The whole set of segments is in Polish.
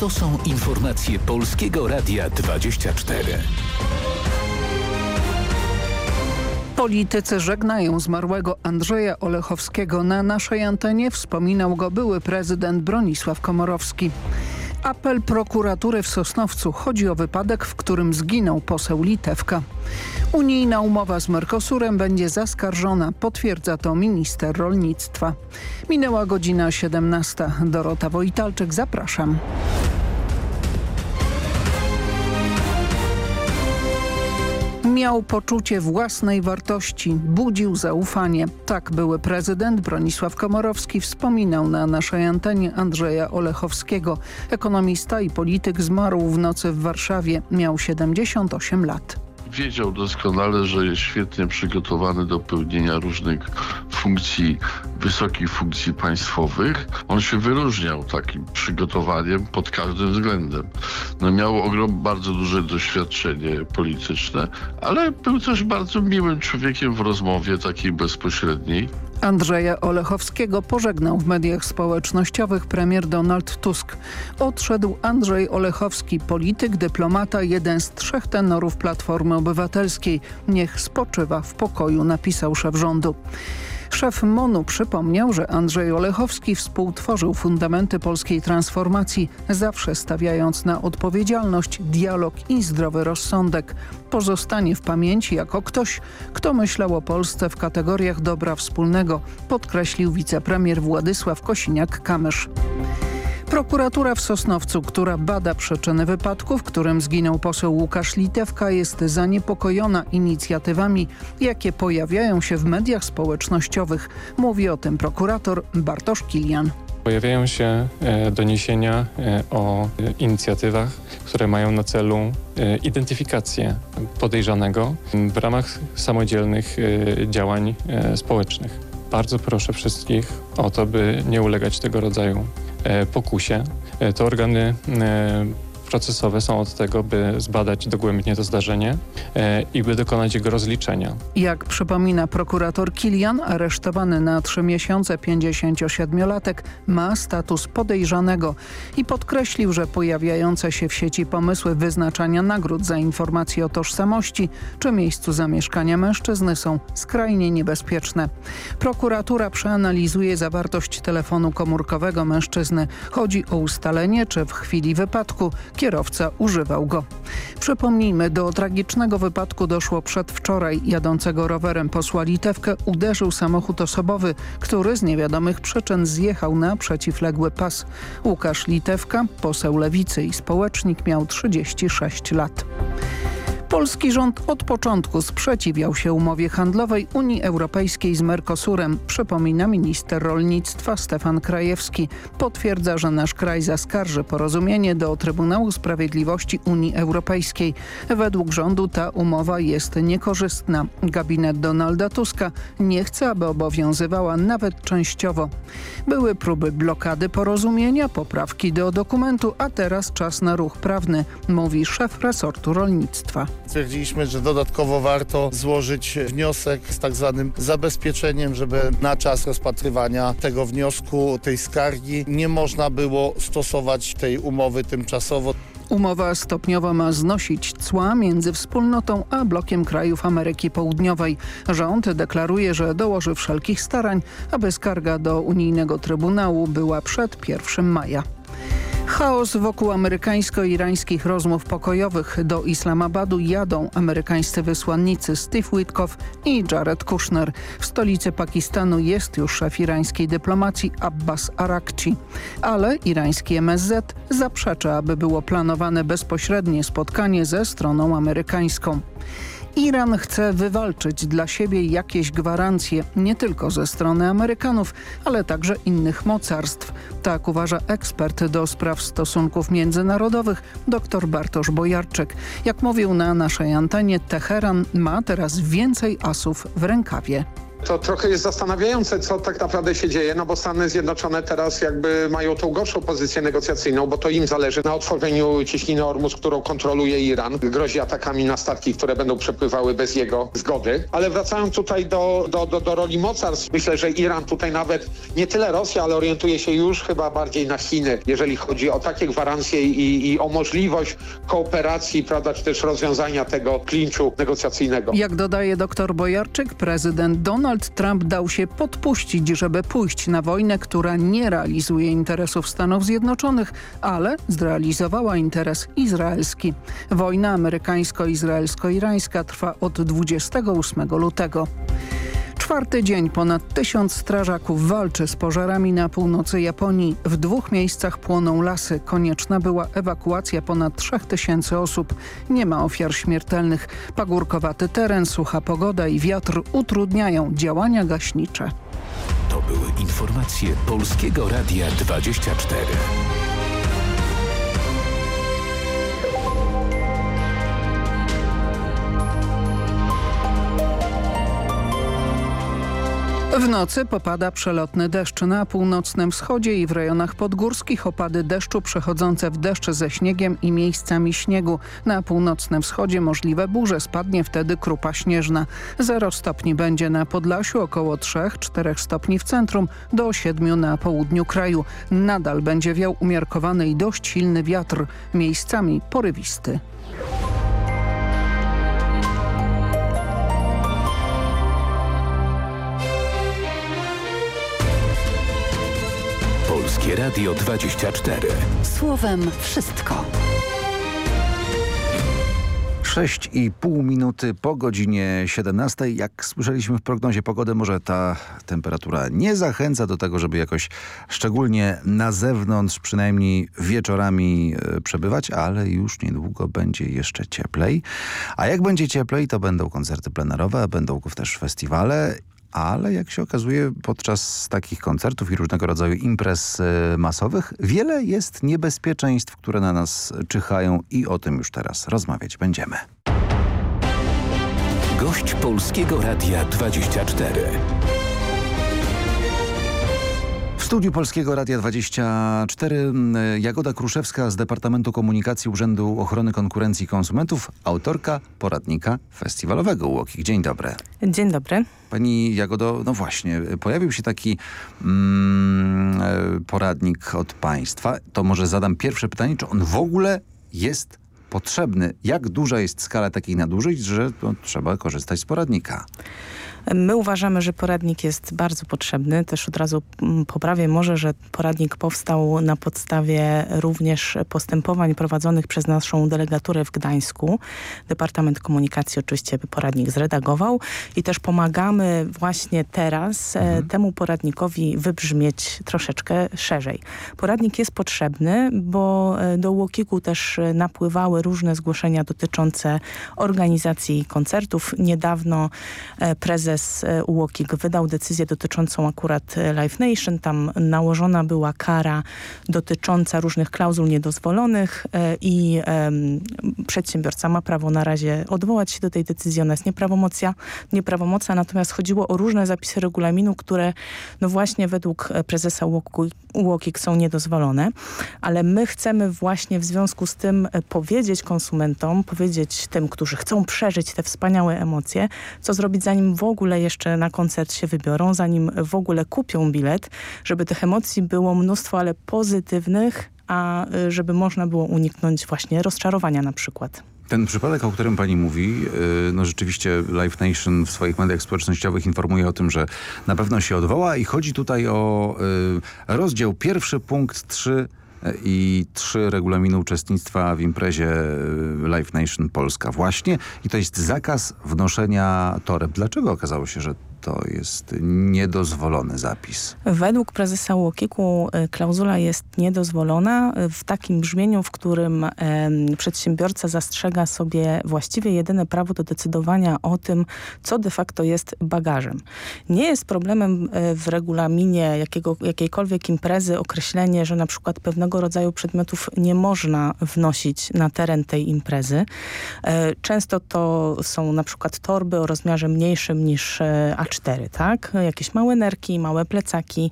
To są informacje Polskiego Radia 24. Politycy żegnają zmarłego Andrzeja Olechowskiego. Na naszej antenie wspominał go były prezydent Bronisław Komorowski. Apel prokuratury w Sosnowcu. Chodzi o wypadek, w którym zginął poseł Litewka. Unijna umowa z Mercosurem będzie zaskarżona, potwierdza to minister rolnictwa. Minęła godzina 17. Dorota Wojtalczyk, zapraszam. Miał poczucie własnej wartości, budził zaufanie. Tak były prezydent Bronisław Komorowski wspominał na naszej antenie Andrzeja Olechowskiego. Ekonomista i polityk zmarł w nocy w Warszawie. Miał 78 lat. Wiedział doskonale, że jest świetnie przygotowany do pełnienia różnych funkcji, wysokich funkcji państwowych. On się wyróżniał takim przygotowaniem pod każdym względem. No miał ogrom, bardzo duże doświadczenie polityczne, ale był też bardzo miłym człowiekiem w rozmowie takiej bezpośredniej. Andrzeja Olechowskiego pożegnał w mediach społecznościowych premier Donald Tusk. Odszedł Andrzej Olechowski, polityk, dyplomata, jeden z trzech tenorów Platformy Obywatelskiej. Niech spoczywa w pokoju, napisał szef rządu. Szef MONU przypomniał, że Andrzej Olechowski współtworzył fundamenty polskiej transformacji, zawsze stawiając na odpowiedzialność, dialog i zdrowy rozsądek. Pozostanie w pamięci jako ktoś, kto myślał o Polsce w kategoriach dobra wspólnego, podkreślił wicepremier Władysław Kosiniak-Kamysz. Prokuratura w Sosnowcu, która bada przyczyny wypadku, w którym zginął poseł Łukasz Litewka, jest zaniepokojona inicjatywami, jakie pojawiają się w mediach społecznościowych. Mówi o tym prokurator Bartosz Kilian. Pojawiają się e, doniesienia e, o e, inicjatywach, które mają na celu identyfikację podejrzanego w ramach samodzielnych działań społecznych. Bardzo proszę wszystkich o to, by nie ulegać tego rodzaju pokusie. E, to organy e, procesowe są od tego, by zbadać dogłębnie to zdarzenie e, i by dokonać jego rozliczenia. Jak przypomina prokurator Kilian, aresztowany na trzy miesiące 57-latek ma status podejrzanego i podkreślił, że pojawiające się w sieci pomysły wyznaczania nagród za informacje o tożsamości czy miejscu zamieszkania mężczyzny są skrajnie niebezpieczne. Prokuratura przeanalizuje zawartość telefonu komórkowego mężczyzny. Chodzi o ustalenie, czy w chwili wypadku kierowca używał go. Przypomnijmy, do tragicznego wypadku doszło przedwczoraj. Jadącego rowerem posła Litewkę uderzył samochód osobowy, który z niewiadomych przyczyn zjechał na przeciwległy pas. Łukasz Litewka, poseł Lewicy i społecznik miał 36 lat. Polski rząd od początku sprzeciwiał się umowie handlowej Unii Europejskiej z Mercosurem, przypomina minister rolnictwa Stefan Krajewski. Potwierdza, że nasz kraj zaskarży porozumienie do Trybunału Sprawiedliwości Unii Europejskiej. Według rządu ta umowa jest niekorzystna. Gabinet Donalda Tuska nie chce, aby obowiązywała nawet częściowo. Były próby blokady porozumienia, poprawki do dokumentu, a teraz czas na ruch prawny, mówi szef resortu rolnictwa. Stwierdziliśmy, że dodatkowo warto złożyć wniosek z tak zwanym zabezpieczeniem, żeby na czas rozpatrywania tego wniosku, tej skargi nie można było stosować tej umowy tymczasowo. Umowa stopniowo ma znosić cła między wspólnotą a blokiem krajów Ameryki Południowej. Rząd deklaruje, że dołoży wszelkich starań, aby skarga do unijnego Trybunału była przed 1 maja. Chaos wokół amerykańsko-irańskich rozmów pokojowych. Do Islamabadu jadą amerykańscy wysłannicy Steve Witkoff i Jared Kushner. W stolicy Pakistanu jest już szef irańskiej dyplomacji Abbas Arakci. Ale irański MSZ zaprzecza, aby było planowane bezpośrednie spotkanie ze stroną amerykańską. Iran chce wywalczyć dla siebie jakieś gwarancje nie tylko ze strony Amerykanów, ale także innych mocarstw. Tak uważa ekspert do spraw stosunków międzynarodowych dr Bartosz Bojarczyk. Jak mówił na naszej antenie, Teheran ma teraz więcej asów w rękawie. To trochę jest zastanawiające, co tak naprawdę się dzieje, no bo Stany Zjednoczone teraz jakby mają tą gorszą pozycję negocjacyjną, bo to im zależy na otworzeniu cieśniny Ormus, którą kontroluje Iran. Grozi atakami na statki, które będą przepływały bez jego zgody. Ale wracając tutaj do, do, do, do roli mocarstw, myślę, że Iran tutaj nawet nie tyle Rosja, ale orientuje się już chyba bardziej na Chiny, jeżeli chodzi o takie gwarancje i, i o możliwość kooperacji, prawda, czy też rozwiązania tego klinczu negocjacyjnego. Jak dodaje dr Bojarczyk, prezydent Donald Trump dał się podpuścić, żeby pójść na wojnę, która nie realizuje interesów Stanów Zjednoczonych, ale zrealizowała interes izraelski. Wojna amerykańsko-izraelsko-irańska trwa od 28 lutego. Czwarty dzień ponad tysiąc strażaków walczy z pożarami na północy Japonii. W dwóch miejscach płoną lasy. Konieczna była ewakuacja ponad trzech tysięcy osób. Nie ma ofiar śmiertelnych. Pagórkowaty teren, sucha pogoda i wiatr utrudniają działania gaśnicze. To były informacje Polskiego Radia 24. W nocy popada przelotny deszcz na północnym wschodzie i w rejonach podgórskich opady deszczu przechodzące w deszcz ze śniegiem i miejscami śniegu. Na północnym wschodzie możliwe burze, spadnie wtedy krupa śnieżna. 0 stopni będzie na Podlasiu, około 3-4 stopni w centrum, do 7 na południu kraju. Nadal będzie wiał umiarkowany i dość silny wiatr, miejscami porywisty. Polskie Radio 24. Słowem wszystko. 6,5 minuty po godzinie 17. Jak słyszeliśmy w prognozie pogody, może ta temperatura nie zachęca do tego, żeby jakoś szczególnie na zewnątrz, przynajmniej wieczorami e, przebywać, ale już niedługo będzie jeszcze cieplej. A jak będzie cieplej, to będą koncerty plenerowe, będą też festiwale ale jak się okazuje podczas takich koncertów i różnego rodzaju imprez e, masowych wiele jest niebezpieczeństw, które na nas czyhają i o tym już teraz rozmawiać będziemy. Gość Polskiego Radia 24. W studiu Polskiego Radia 24 Jagoda Kruszewska z Departamentu Komunikacji Urzędu Ochrony Konkurencji i Konsumentów, autorka poradnika festiwalowego UOKiK. Dzień dobry. Dzień dobry. Pani Jagodo, no właśnie, pojawił się taki mm, poradnik od państwa. To może zadam pierwsze pytanie, czy on w ogóle jest potrzebny? Jak duża jest skala takich nadużyć, że no, trzeba korzystać z poradnika? My uważamy, że poradnik jest bardzo potrzebny. Też od razu mm, poprawię może, że poradnik powstał na podstawie również postępowań prowadzonych przez naszą delegaturę w Gdańsku. Departament Komunikacji oczywiście poradnik zredagował i też pomagamy właśnie teraz e, mhm. temu poradnikowi wybrzmieć troszeczkę szerzej. Poradnik jest potrzebny, bo e, do Łokiku też napływały różne zgłoszenia dotyczące organizacji koncertów. Niedawno e, prezes prezes e, UOKiK wydał decyzję dotyczącą akurat e, Live Nation. Tam nałożona była kara dotycząca różnych klauzul niedozwolonych e, i przedsiębiorca ma prawo na razie odwołać się do tej decyzji. Ona jest nieprawomocna, nieprawomocna natomiast chodziło o różne zapisy regulaminu, które no właśnie według prezesa UOKiK są niedozwolone. Ale my chcemy właśnie w związku z tym powiedzieć konsumentom, powiedzieć tym, którzy chcą przeżyć te wspaniałe emocje, co zrobić zanim w ogóle ogóle jeszcze na koncert się wybiorą, zanim w ogóle kupią bilet, żeby tych emocji było mnóstwo, ale pozytywnych, a y, żeby można było uniknąć właśnie rozczarowania na przykład. Ten przypadek, o którym pani mówi, y, no rzeczywiście Live Nation w swoich mediach społecznościowych informuje o tym, że na pewno się odwoła i chodzi tutaj o y, rozdział pierwszy, punkt 3 i trzy regulaminu uczestnictwa w imprezie Live Nation Polska właśnie i to jest zakaz wnoszenia toreb. Dlaczego okazało się, że to jest niedozwolony zapis. Według prezesa Łokiku e, klauzula jest niedozwolona w takim brzmieniu, w którym e, przedsiębiorca zastrzega sobie właściwie jedyne prawo do decydowania o tym, co de facto jest bagażem. Nie jest problemem e, w regulaminie jakiego, jakiejkolwiek imprezy określenie, że na przykład pewnego rodzaju przedmiotów nie można wnosić na teren tej imprezy. E, często to są na przykład torby o rozmiarze mniejszym niż e, A4, tak? Jakieś małe nerki, małe plecaki.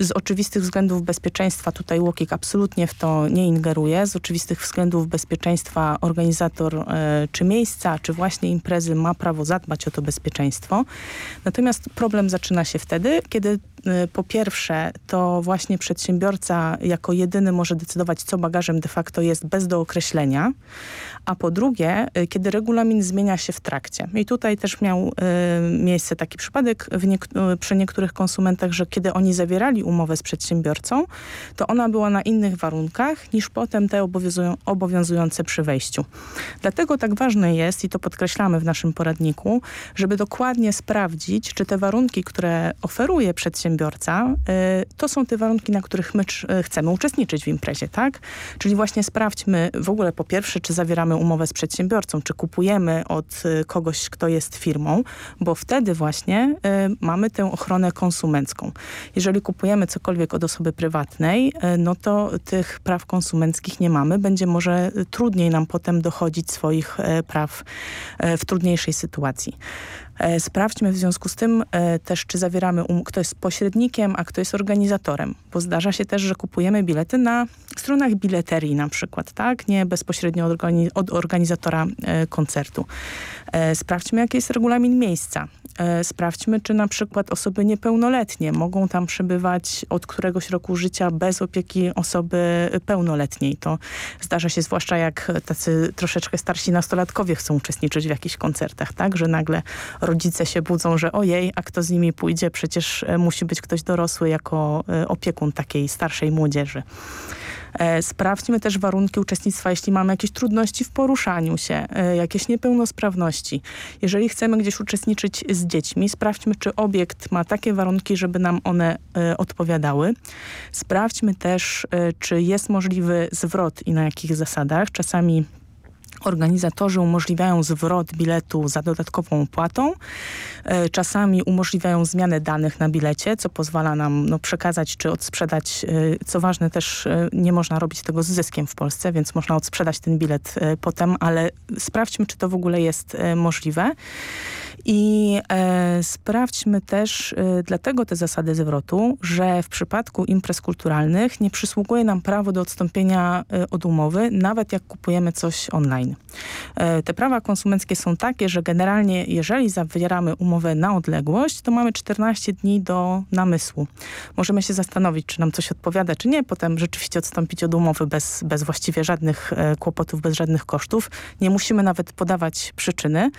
Z oczywistych względów bezpieczeństwa tutaj Łokik absolutnie w to nie ingeruje. Z oczywistych względów bezpieczeństwa organizator czy miejsca, czy właśnie imprezy ma prawo zadbać o to bezpieczeństwo. Natomiast problem zaczyna się wtedy, kiedy po pierwsze to właśnie przedsiębiorca jako jedyny może decydować, co bagażem de facto jest bez dookreślenia, a po drugie, kiedy regulamin zmienia się w trakcie. I tutaj też miał y, miejsce taki przypadek niek- przy niektórych konsumentach, że kiedy oni zawierali umowę z przedsiębiorcą, to ona była na innych warunkach niż potem te obowiązują, obowiązujące przy wejściu. Dlatego tak ważne jest, i to podkreślamy w naszym poradniku, żeby dokładnie sprawdzić, czy te warunki, które oferuje przedsiębiorca, y, to są te warunki, na których my chcemy uczestniczyć w imprezie, tak? Czyli właśnie sprawdźmy w ogóle po pierwsze, czy zawieramy umowę z przedsiębiorcą, czy kupujemy od y, kogoś, kto jest firmą, bo wtedy właśnie y, mamy tę ochronę konsumencką. Jeżeli kupujemy cokolwiek od osoby prywatnej, y, no to tych praw konsumenckich nie mamy. Będzie może trudniej nam potem dochodzić swoich praw w trudniejszej sytuacji. E, sprawdźmy w związku z tym też, czy zawieramy, um kto jest pośrednikiem, a kto jest organizatorem. Bo zdarza się też, że kupujemy bilety na stronach bileterii na przykład, tak? Nie bezpośrednio od, organi od organizatora koncertu. Sprawdźmy, jaki jest regulamin miejsca. Sprawdźmy, czy na przykład osoby niepełnoletnie mogą tam przebywać od któregoś roku życia bez opieki osoby pełnoletniej. To zdarza się zwłaszcza jak tacy troszeczkę starsi nastolatkowie chcą uczestniczyć w jakichś koncertach, tak? Że nagle rodzice się budzą, że ojej, a kto z nimi pójdzie? Przecież e, musi być ktoś dorosły jako e, opiekun takiej starszej młodzieży. E, sprawdźmy też warunki uczestnictwa, jeśli mamy jakieś trudności w poruszaniu się, jakieś niepełnosprawności. Jeżeli chcemy gdzieś uczestniczyć z dziećmi, sprawdźmy, czy obiekt ma takie warunki, żeby nam one odpowiadały. Sprawdźmy też, czy jest możliwy zwrot i na jakich zasadach. Czasami Organizatorzy umożliwiają zwrot biletu za dodatkową opłatą. E, czasami umożliwiają zmianę danych na bilecie, co pozwala nam no, przekazać czy odsprzedać. E, co ważne też e, nie można robić tego z zyskiem w Polsce, więc można odsprzedać ten bilet potem, ale sprawdźmy, czy to w ogóle jest możliwe. I e, sprawdźmy też e, dlatego te zasady zwrotu, że w przypadku imprez kulturalnych nie przysługuje nam prawo do odstąpienia e, od umowy, nawet jak kupujemy coś online. E, te prawa konsumenckie są takie, że generalnie jeżeli zawieramy umowę na odległość, to mamy 14 dni do namysłu. Możemy się zastanowić, czy nam coś odpowiada, czy nie, potem rzeczywiście odstąpić od umowy bez, bez właściwie żadnych e, kłopotów, bez żadnych kosztów. Nie musimy nawet podawać przyczyny,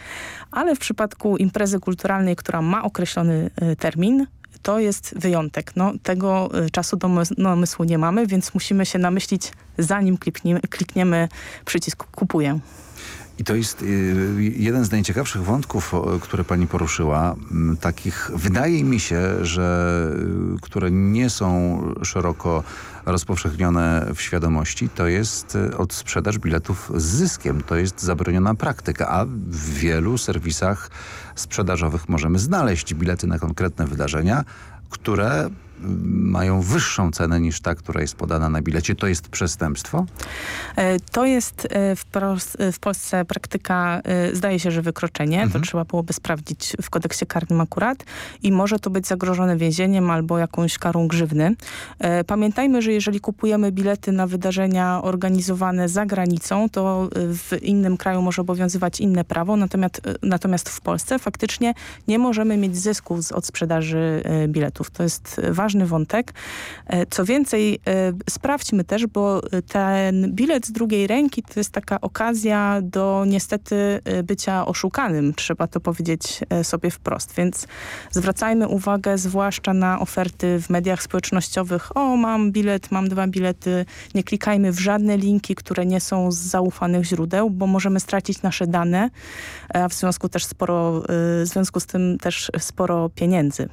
ale w przypadku imprezy kulturalnej, która ma określony y, termin, to jest wyjątek. No, tego y, czasu do namysłu nie mamy, więc musimy się namyślić, zanim klikniemy przycisk kupuję. I to jest y, jeden z najciekawszych wątków, które pani poruszyła. Takich, wydaje mi się, że które nie są szeroko rozpowszechnione w świadomości, to jest e, odsprzedaż biletów z zyskiem. To jest zabroniona praktyka, a w wielu serwisach sprzedażowych możemy znaleźć bilety na konkretne wydarzenia, które mają wyższą cenę niż ta, która jest podana na bilecie. To jest przestępstwo? E, to jest e, w, w Polsce praktyka, e, zdaje się, że wykroczenie. Mhm. To trzeba byłoby sprawdzić w kodeksie karnym akurat i może to być zagrożone więzieniem albo jakąś karą grzywny. Pamiętajmy, że jeżeli kupujemy bilety na wydarzenia organizowane za granicą, to w innym kraju może obowiązywać inne prawo, natomiast, natomiast w Polsce faktycznie nie możemy mieć zysków od sprzedaży biletów. To jest ważne ważny wątek. E, co więcej, e, sprawdźmy też, bo ten bilet z drugiej ręki to jest taka okazja do niestety e, bycia oszukanym. Trzeba to powiedzieć sobie wprost. Więc zwracajmy uwagę zwłaszcza na oferty w mediach społecznościowych. O, mam bilet, mam dwa bilety. Nie klikajmy w żadne linki, które nie są z zaufanych źródeł, bo możemy stracić nasze dane, a w związku też sporo, w związku z tym też sporo pieniędzy.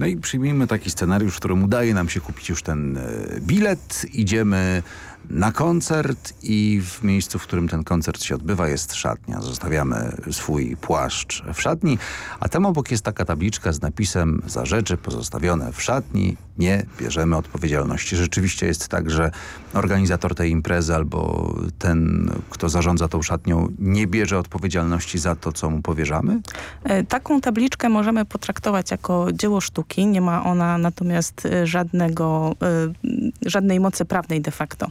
No i przyjmijmy taki scenariusz, w którym udaje nam się kupić już ten e, bilet. Idziemy na koncert i w miejscu, w którym ten koncert się odbywa jest szatnia. Zostawiamy swój płaszcz w szatni, a tam obok jest taka tabliczka z napisem za rzeczy pozostawione w szatni nie bierzemy odpowiedzialności. Rzeczywiście jest tak, że organizator tej imprezy albo ten, kto zarządza tą szatnią nie bierze odpowiedzialności za to, co mu powierzamy? E, taką tabliczkę możemy potraktować jako dzieło sztuki. Nie ma ona natomiast e, żadnego, e, żadnej mocy prawnej de facto.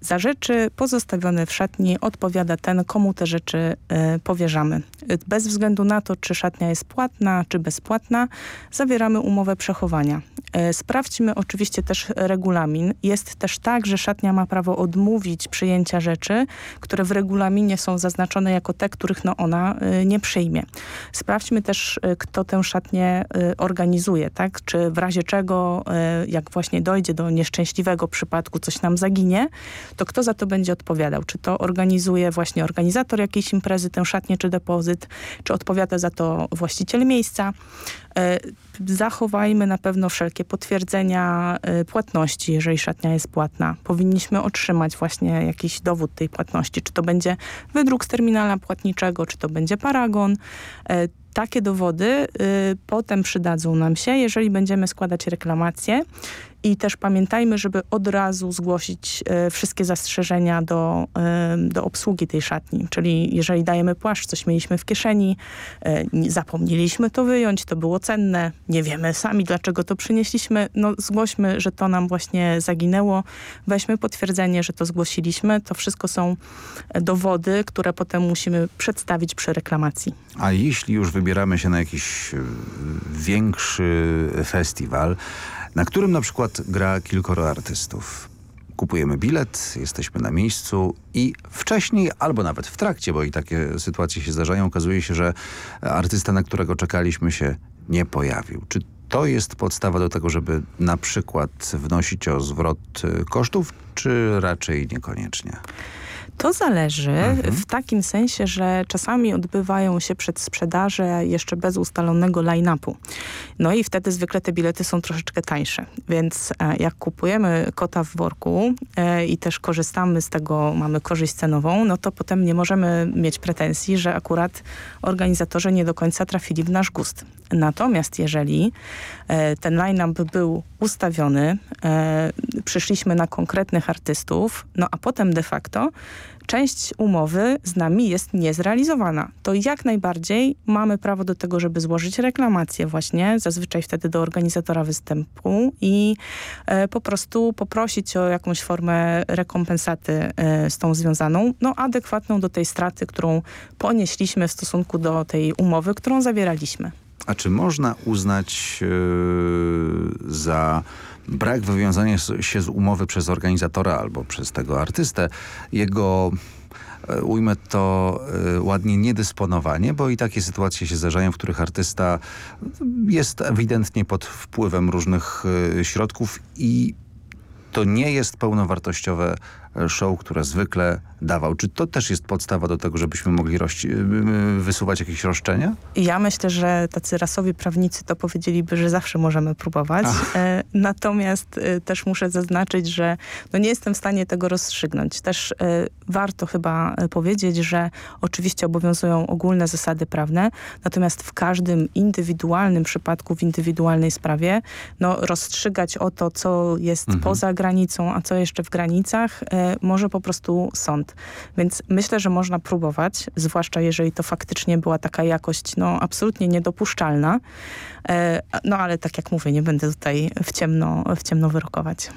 Za rzeczy pozostawione w szatni odpowiada ten, komu te rzeczy powierzamy. Bez względu na to, czy szatnia jest płatna, czy bezpłatna, zawieramy umowę przechowania. Sprawdźmy oczywiście też regulamin. Jest też tak, że szatnia ma prawo odmówić przyjęcia rzeczy, które w regulaminie są zaznaczone jako te, których no ona nie przyjmie. Sprawdźmy też, kto tę szatnię organizuje, tak? Czy w razie czego, jak właśnie dojdzie do nieszczęśliwego przypadku, coś nam zaginie, to kto za to będzie odpowiadał? Czy to organizuje właśnie organizator jakiejś imprezy, tę szatnię czy depozyt, czy odpowiada za to właściciel miejsca? E, zachowajmy na pewno wszelkie potwierdzenia e, płatności, jeżeli szatnia jest płatna. Powinniśmy otrzymać właśnie jakiś dowód tej płatności, czy to będzie wydruk z terminala płatniczego, czy to będzie paragon. E, takie dowody y, potem przydadzą nam się, jeżeli będziemy składać reklamacje i też pamiętajmy, żeby od razu zgłosić e, wszystkie zastrzeżenia do, e, do obsługi tej szatni. Czyli jeżeli dajemy płaszcz, coś mieliśmy w kieszeni, e, zapomnieliśmy to wyjąć, to było cenne, nie wiemy sami dlaczego to przynieśliśmy, no zgłośmy, że to nam właśnie zaginęło, weźmy potwierdzenie, że to zgłosiliśmy. To wszystko są dowody, które potem musimy przedstawić przy reklamacji. A jeśli już wybieramy się na jakiś większy festiwal, na którym na przykład gra kilkoro artystów. Kupujemy bilet, jesteśmy na miejscu i wcześniej, albo nawet w trakcie, bo i takie sytuacje się zdarzają, okazuje się, że artysta, na którego czekaliśmy się nie pojawił. Czy to jest podstawa do tego, żeby na przykład wnosić o zwrot kosztów, czy raczej niekoniecznie? To zależy mhm. w takim sensie, że czasami odbywają się przedsprzedaże jeszcze bez ustalonego line-upu. No i wtedy zwykle te bilety są troszeczkę tańsze. Więc e, jak kupujemy kota w worku e, i też korzystamy z tego, mamy korzyść cenową, no to potem nie możemy mieć pretensji, że akurat organizatorzy nie do końca trafili w nasz gust. Natomiast jeżeli e, ten line-up był ustawiony, przyszliśmy na konkretnych artystów, no a potem de facto część umowy z nami jest niezrealizowana. To jak najbardziej mamy prawo do tego, żeby złożyć reklamację właśnie, zazwyczaj wtedy do organizatora występu i e, po prostu poprosić o jakąś formę rekompensaty e, z tą związaną, no adekwatną do tej straty, którą ponieśliśmy w stosunku do tej umowy, którą zawieraliśmy. A czy można uznać yy, za brak wywiązania się z umowy przez organizatora albo przez tego artystę, jego e, ujmę to e, ładnie, niedysponowanie, bo i takie sytuacje się zdarzają, w których artysta jest ewidentnie pod wpływem różnych e, środków i to nie jest pełnowartościowe show, które zwykle dawał. Czy to też jest podstawa do tego, żebyśmy mogli y, y, wysuwać jakieś roszczenia? Ja myślę, że tacy rasowi prawnicy to powiedzieliby, że zawsze możemy próbować. E, natomiast e, też muszę zaznaczyć, że no nie jestem w stanie tego rozstrzygnąć. Też warto chyba powiedzieć, że oczywiście obowiązują ogólne zasady prawne, natomiast w każdym indywidualnym przypadku, w indywidualnej sprawie, no rozstrzygać o to, co jest mhm. poza granicą, a co jeszcze w granicach, może po prostu sąd. Więc myślę, że można próbować, zwłaszcza jeżeli to faktycznie była taka jakość no, absolutnie niedopuszczalna. E, no ale tak jak mówię, nie będę tutaj w ciemno, w ciemno wyrokować.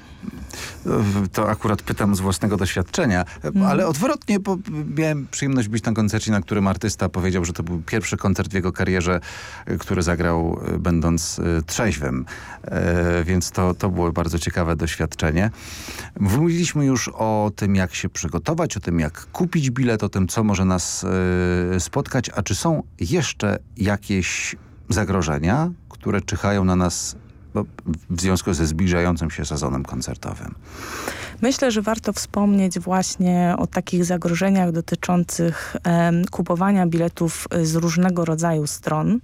To akurat pytam z własnego doświadczenia, mm. ale odwrotnie, bo miałem przyjemność być na koncercie, na którym artysta powiedział, że to był pierwszy koncert w jego karierze, który zagrał e, będąc e, trzeźwym. Więc to, to było bardzo ciekawe doświadczenie. Mówiliśmy już o tym, jak się przygotować, o tym, jak kupić bilet, o tym, co może nas spotkać, a czy są jeszcze jakieś zagrożenia, które czyhają na nas w związku ze zbliżającym się sezonem koncertowym? Myślę, że warto wspomnieć właśnie o takich zagrożeniach dotyczących e, kupowania biletów z różnego rodzaju stron.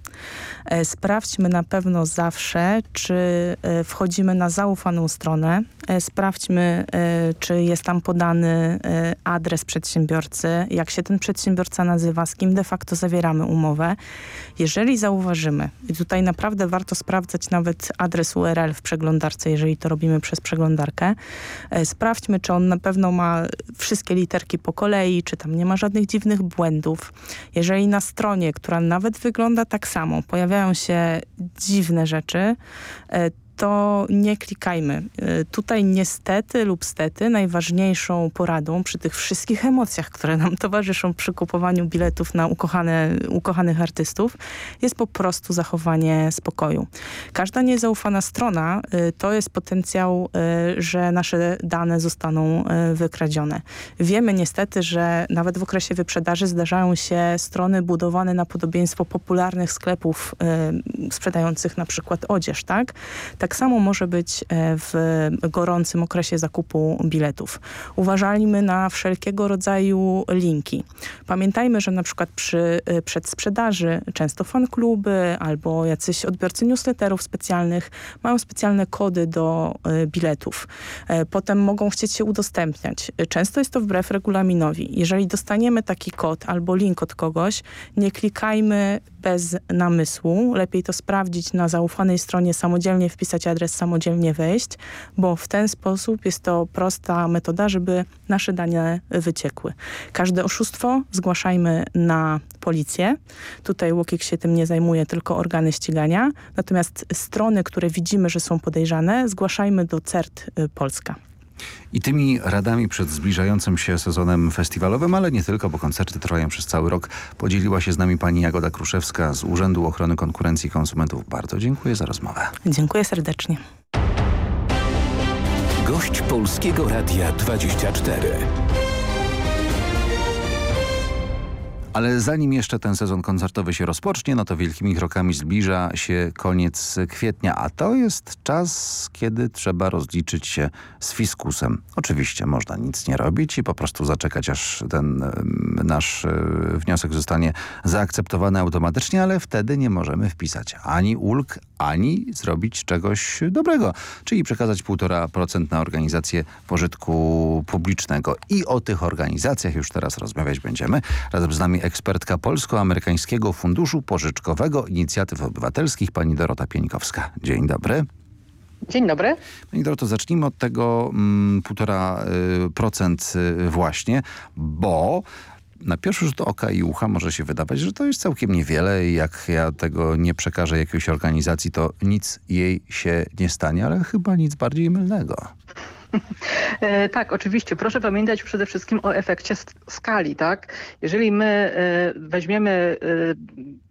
E, sprawdźmy na pewno zawsze, czy e, wchodzimy na zaufaną stronę. E, sprawdźmy, e, czy jest tam podany e, adres przedsiębiorcy, jak się ten przedsiębiorca nazywa, z kim de facto zawieramy umowę. Jeżeli zauważymy, i tutaj naprawdę warto sprawdzać nawet adres URL w przeglądarce, jeżeli to robimy przez przeglądarkę, sprawdźmy, czy on na pewno ma wszystkie literki po kolei, czy tam nie ma żadnych dziwnych błędów. Jeżeli na stronie, która nawet wygląda tak samo, pojawiają się dziwne rzeczy, to nie klikajmy. Y, tutaj niestety lub stety najważniejszą poradą przy tych wszystkich emocjach, które nam towarzyszą przy kupowaniu biletów na ukochane, ukochanych artystów jest po prostu zachowanie spokoju. Każda niezaufana strona y, to jest potencjał, y, że nasze dane zostaną wykradzione. Wiemy niestety, że nawet w okresie wyprzedaży zdarzają się strony budowane na podobieństwo popularnych sklepów sprzedających na przykład odzież, tak? Tak samo może być e, w gorącym okresie zakupu biletów. Uważajmy na wszelkiego rodzaju linki. Pamiętajmy, że na przykład przy e, przedsprzedaży często fankluby albo jacyś odbiorcy newsletterów specjalnych mają specjalne kody do e, biletów. Potem mogą chcieć się udostępniać. Często jest to wbrew regulaminowi. Jeżeli dostaniemy taki kod albo link od kogoś, nie klikajmy bez namysłu. Lepiej to sprawdzić na zaufanej stronie, samodzielnie wpisać adres, samodzielnie wejść, bo w ten sposób jest to prosta metoda, żeby nasze dane wyciekły. Każde oszustwo zgłaszajmy na policję. Tutaj Łokik się tym nie zajmuje, tylko organy ścigania. Natomiast strony, które widzimy, że są podejrzane, zgłaszajmy do CERT y, Polska. I tymi radami przed zbliżającym się sezonem festiwalowym, ale nie tylko, bo koncerty trwają przez cały rok, podzieliła się z nami pani Jagoda Kruszewska z Urzędu Ochrony Konkurencji i Konsumentów. Bardzo dziękuję za rozmowę. Dziękuję serdecznie. Gość Polskiego Radia 24. Ale zanim jeszcze ten sezon koncertowy się rozpocznie, no to wielkimi krokami zbliża się koniec kwietnia, a to jest czas, kiedy trzeba rozliczyć się z fiskusem. Oczywiście można nic nie robić i po prostu zaczekać, aż ten nasz e, wniosek zostanie zaakceptowany automatycznie, ale wtedy nie możemy wpisać ani ulg, ani zrobić czegoś dobrego, czyli przekazać 1,5% na organizację pożytku publicznego. I o tych organizacjach już teraz rozmawiać będziemy. Razem z nami ekspertka Polsko-Amerykańskiego Funduszu Pożyczkowego Inicjatyw Obywatelskich, pani Dorota Pieńkowska. Dzień dobry. Dzień dobry. Pani Doroto, zacznijmy od tego mm, 1,5% y, właśnie, bo na pierwszy rzut oka i ucha może się wydawać, że to jest całkiem niewiele i jak ja tego nie przekażę jakiejś organizacji, to nic jej się nie stanie, ale chyba nic bardziej mylnego. E, tak, oczywiście. Proszę pamiętać przede wszystkim o efekcie skali. tak? Jeżeli my e, weźmiemy e,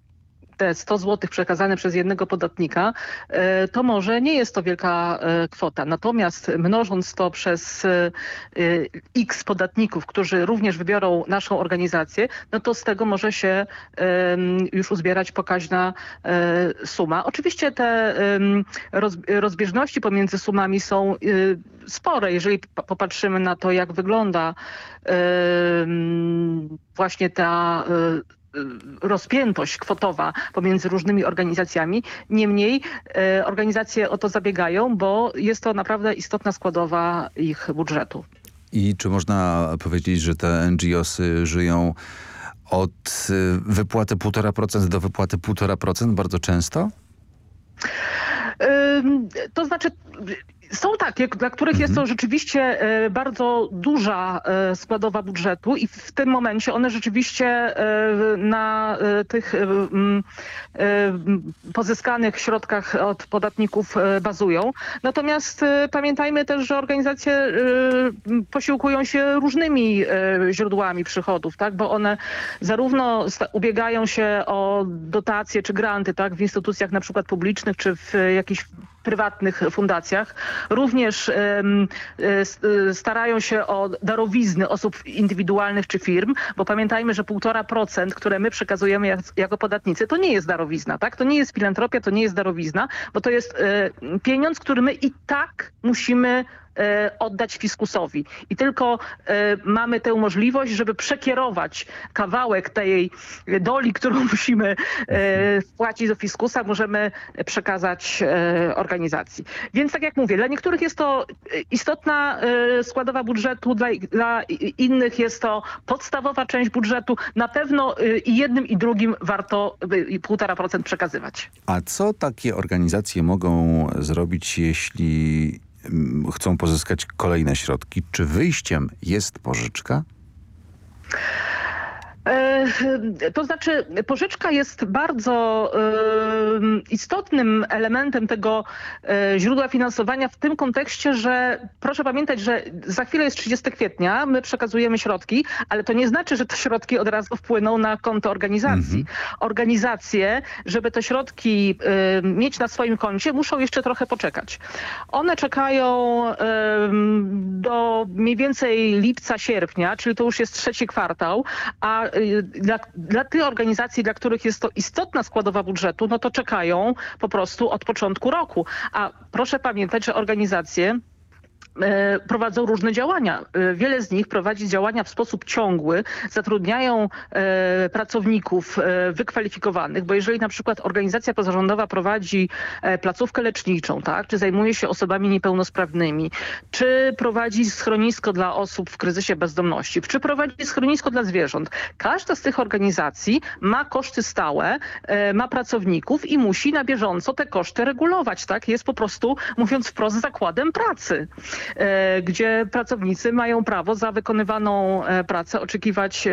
te 100 zł przekazane przez jednego podatnika, e, to może nie jest to wielka e, kwota. Natomiast mnożąc to przez e, x podatników, którzy również wybiorą naszą organizację, no to z tego może się już uzbierać pokaźna suma. Oczywiście te rozbieżności pomiędzy sumami są spore, jeżeli popatrzymy na to, jak wygląda właśnie ta rozpiętość kwotowa pomiędzy różnymi organizacjami. Niemniej e, organizacje o to zabiegają, bo jest to naprawdę istotna składowa ich budżetu. I czy można powiedzieć, że te NGOsy żyją od y, wypłaty 1,5% do wypłaty 1,5% bardzo często? To znaczy są takie, dla których jest to mhm. rzeczywiście e, bardzo duża e, składowa budżetu i w tym momencie one rzeczywiście e, na tych pozyskanych środkach od podatników bazują. Natomiast pamiętajmy też, że organizacje posiłkują się różnymi źródłami przychodów, tak? bo one zarówno ubiegają się o dotacje czy granty tak? w instytucjach na przykład publicznych czy w jakichś prywatnych fundacjach również starają się o darowizny osób indywidualnych czy firm, bo pamiętajmy, że 1,5%, które my przekazujemy jako podatnicy, to nie jest darowizna, tak? To nie jest filantropia, to nie jest darowizna, bo to jest pieniądz, który my i tak musimy E, oddać fiskusowi. I tylko e, mamy tę możliwość, żeby przekierować kawałek tej doli, którą musimy e, wpłacić do fiskusa, możemy przekazać organizacji. Więc tak jak mówię, dla niektórych jest to istotna składowa budżetu, dla, dla innych jest to podstawowa część budżetu. Na pewno i jednym i drugim warto 1,5% przekazywać. A co takie organizacje mogą zrobić, jeśli chcą pozyskać kolejne środki. Czy wyjściem jest pożyczka? To znaczy pożyczka jest bardzo istotnym elementem tego e, źródła finansowania w tym kontekście, że proszę pamiętać, że za chwilę jest 30 kwietnia, my przekazujemy środki, ale to nie znaczy, że te środki od razu wpłyną na konto organizacji. Mhm. Organizacje, żeby te środki mieć na swoim koncie, muszą jeszcze trochę poczekać. One czekają do mniej więcej lipca, sierpnia, czyli to już jest trzeci kwartał, a Y, dla, dla tych organizacji, dla których jest to istotna składowa budżetu, no to czekają po prostu od początku roku. A proszę pamiętać, że organizacje prowadzą różne działania. E, wiele z nich prowadzi działania w sposób ciągły, zatrudniają e, pracowników wykwalifikowanych, bo jeżeli na przykład organizacja pozarządowa prowadzi placówkę leczniczą, tak, czy zajmuje się osobami niepełnosprawnymi, czy prowadzi schronisko dla osób w kryzysie bezdomności, czy prowadzi schronisko dla zwierząt, każda z tych organizacji ma koszty stałe, ma pracowników i musi na bieżąco te koszty regulować. Tak? Jest po prostu, mówiąc wprost, zakładem pracy. E, gdzie pracownicy mają prawo za wykonywaną e, pracę oczekiwać e,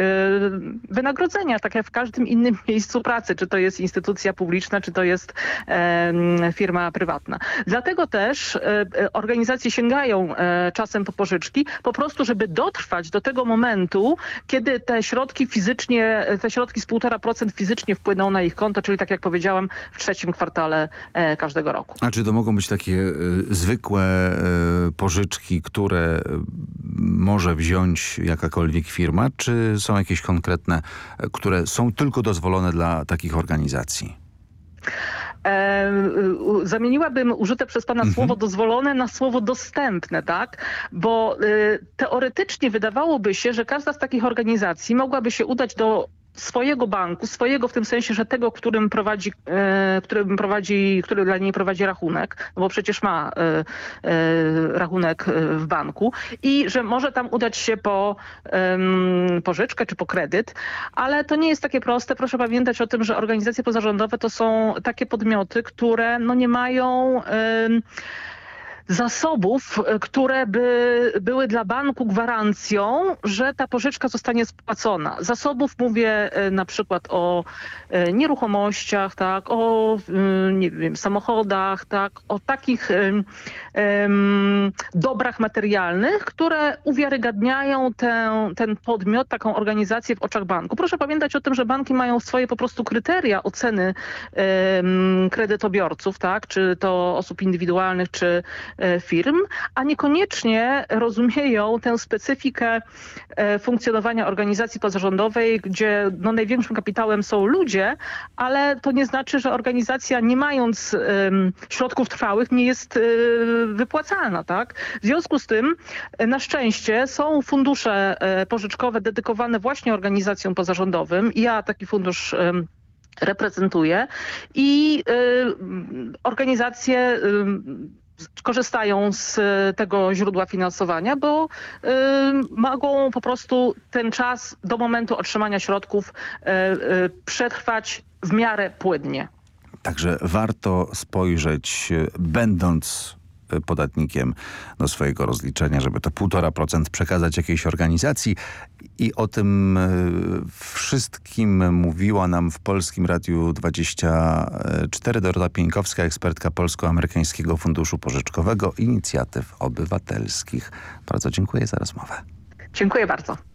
wynagrodzenia, tak jak w każdym innym miejscu pracy, czy to jest instytucja publiczna, czy to jest firma prywatna. Dlatego też organizacje sięgają czasem po pożyczki, po prostu, żeby dotrwać do tego momentu, kiedy te środki fizycznie, te środki z 1,5% fizycznie wpłyną na ich konto, czyli tak jak powiedziałam, w trzecim kwartale każdego roku. A czy to mogą być takie zwykłe pożyczki, pożyczki, które może wziąć jakakolwiek firma, czy są jakieś konkretne, które są tylko dozwolone dla takich organizacji? E, zamieniłabym użyte przez pana mhm. słowo dozwolone na słowo dostępne, tak? Bo y, teoretycznie wydawałoby się, że każda z takich organizacji mogłaby się udać do swojego banku, swojego w tym sensie, że tego, którym prowadzi, e, którym prowadzi, który dla niej prowadzi rachunek, no bo przecież ma e, e, rachunek w banku i że może tam udać się po pożyczkę czy po kredyt, ale to nie jest takie proste. Proszę pamiętać o tym, że organizacje pozarządowe to są takie podmioty, które no nie mają zasobów, e, które by były dla banku gwarancją, że ta pożyczka zostanie spłacona. Zasobów mówię e, na przykład o e, nieruchomościach, tak, o nie wiem, samochodach, tak, o takich um, dobrach materialnych, które uwiarygadniają ten podmiot, taką organizację w oczach banku. Proszę pamiętać o tym, że banki mają swoje po prostu kryteria oceny um, kredytobiorców, tak, czy to osób indywidualnych, czy firm, a niekoniecznie rozumieją tę specyfikę e, funkcjonowania organizacji pozarządowej, gdzie no, największym kapitałem są ludzie, ale to nie znaczy, że organizacja nie mając środków trwałych nie jest um, wypłacalna. Tak? W związku z tym na szczęście są fundusze pożyczkowe dedykowane właśnie organizacjom pozarządowym. Ja taki fundusz reprezentuję i y, organizacje y, korzystają z e, tego źródła finansowania, bo y, mogą po prostu ten czas do momentu otrzymania środków y, przetrwać w miarę płynnie. Także warto spojrzeć, będąc podatnikiem do swojego rozliczenia, żeby to 1,5% przekazać jakiejś organizacji. I o tym e, wszystkim mówiła nam w Polskim Radiu 24 Dorota Pieńkowska, ekspertka Polsko-Amerykańskiego Funduszu Pożyczkowego Inicjatyw Obywatelskich. Bardzo dziękuję za rozmowę. Dziękuję bardzo.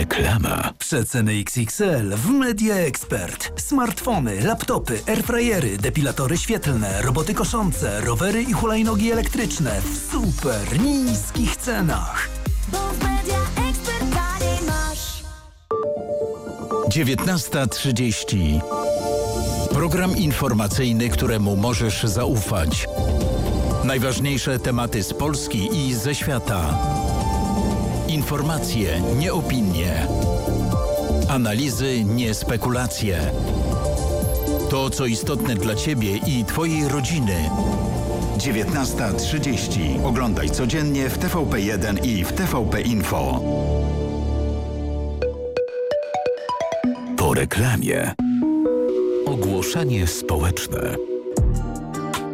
Reklama. Przeceny XXL w Media Expert. Smartfony, laptopy, airfryery, depilatory świetlne, roboty koszące, rowery i hulajnogi elektryczne w super niskich cenach. Bo w Media Expert taniej masz. 19.30. Program informacyjny, któremu możesz zaufać. Najważniejsze tematy z Polski i ze świata. Informacje, nie opinie. Analizy, nie spekulacje. To, co istotne dla Ciebie i Twojej rodziny. 19.30. Oglądaj codziennie w TVP1 i w TVP Info. Po reklamie. Ogłoszenie społeczne.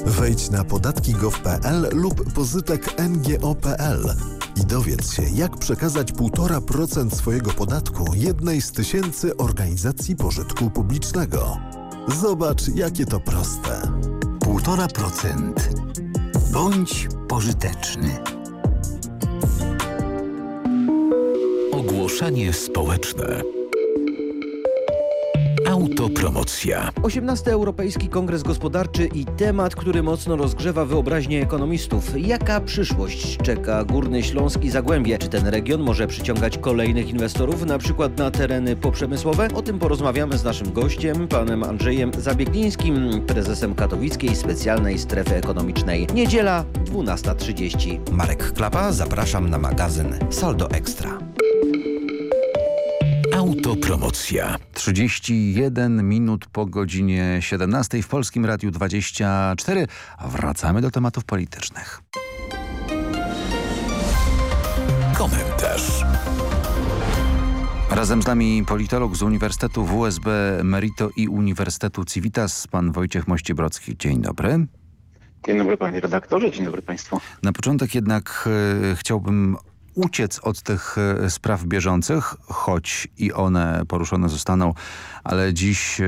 Wejdź na podatki.gov.pl lub pozytek ngo.pl i dowiedz się, jak przekazać 1,5% swojego podatku jednej z tysięcy organizacji pożytku publicznego. Zobacz, jakie to proste. 1,5%. Bądź pożyteczny. Ogłoszenie społeczne. Autopromocja. 18. Europejski Kongres Gospodarczy i temat, który mocno rozgrzewa wyobraźnię ekonomistów. Jaka przyszłość czeka Górny Śląsk i Zagłębie? Czy ten region może przyciągać kolejnych inwestorów, na przykład na tereny poprzemysłowe? O tym porozmawiamy z naszym gościem, panem Andrzejem Zabieglińskim, prezesem Katowickiej Specjalnej Strefy Ekonomicznej. Niedziela, 12.30. Marek Klapa, zapraszam na magazyn Saldo Ekstra. Autopromocja. 31 minut po godzinie 17 w Polskim Radiu 24. A wracamy do tematów politycznych. Komentarz. Razem z nami politolog z Uniwersytetu WSB Merito i Uniwersytetu Civitas, pan Wojciech Mościebrocki. Dzień dobry. Dzień dobry panie redaktorze, dzień dobry państwu. Na początek jednak e, chciałbym uciec od tych e, spraw bieżących, choć i one poruszone zostaną, ale dziś e,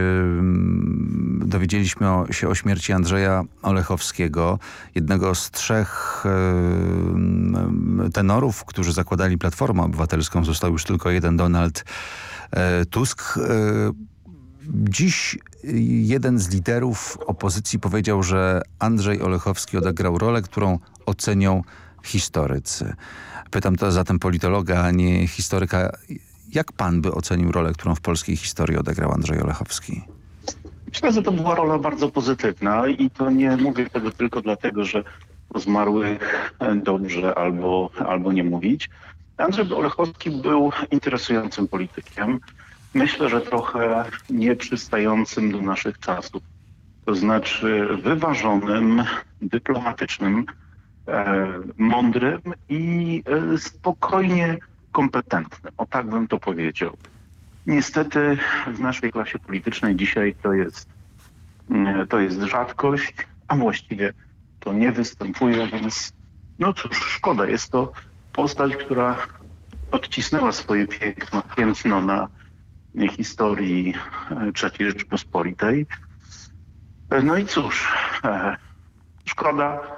dowiedzieliśmy o, się o śmierci Andrzeja Olechowskiego, jednego z trzech e, tenorów, którzy zakładali Platformę Obywatelską. Został już tylko jeden Donald Tusk. Dziś jeden z liderów opozycji powiedział, że Andrzej Olechowski odegrał rolę, którą ocenią historycy. Pytam to zatem politologa, a nie historyka. Jak pan by ocenił rolę, którą w polskiej historii odegrał Andrzej Olechowski? Myślę, że to była rola bardzo pozytywna i to nie mówię tego tylko dlatego, że zmarły dobrze albo, albo nie mówić. Andrzej Olechowski był interesującym politykiem. Myślę, że trochę nieprzystającym do naszych czasów. To znaczy wyważonym, dyplomatycznym, mądrym i e, spokojnie kompetentnym. O tak bym to powiedział. Niestety w naszej klasie politycznej dzisiaj to jest, mm, to jest rzadkość, a właściwie to nie występuje, więc no cóż, szkoda. Jest to postać, która odcisnęła swoje piękno, piętno na historii e, III Rzeczypospolitej. No i cóż, szkoda, E,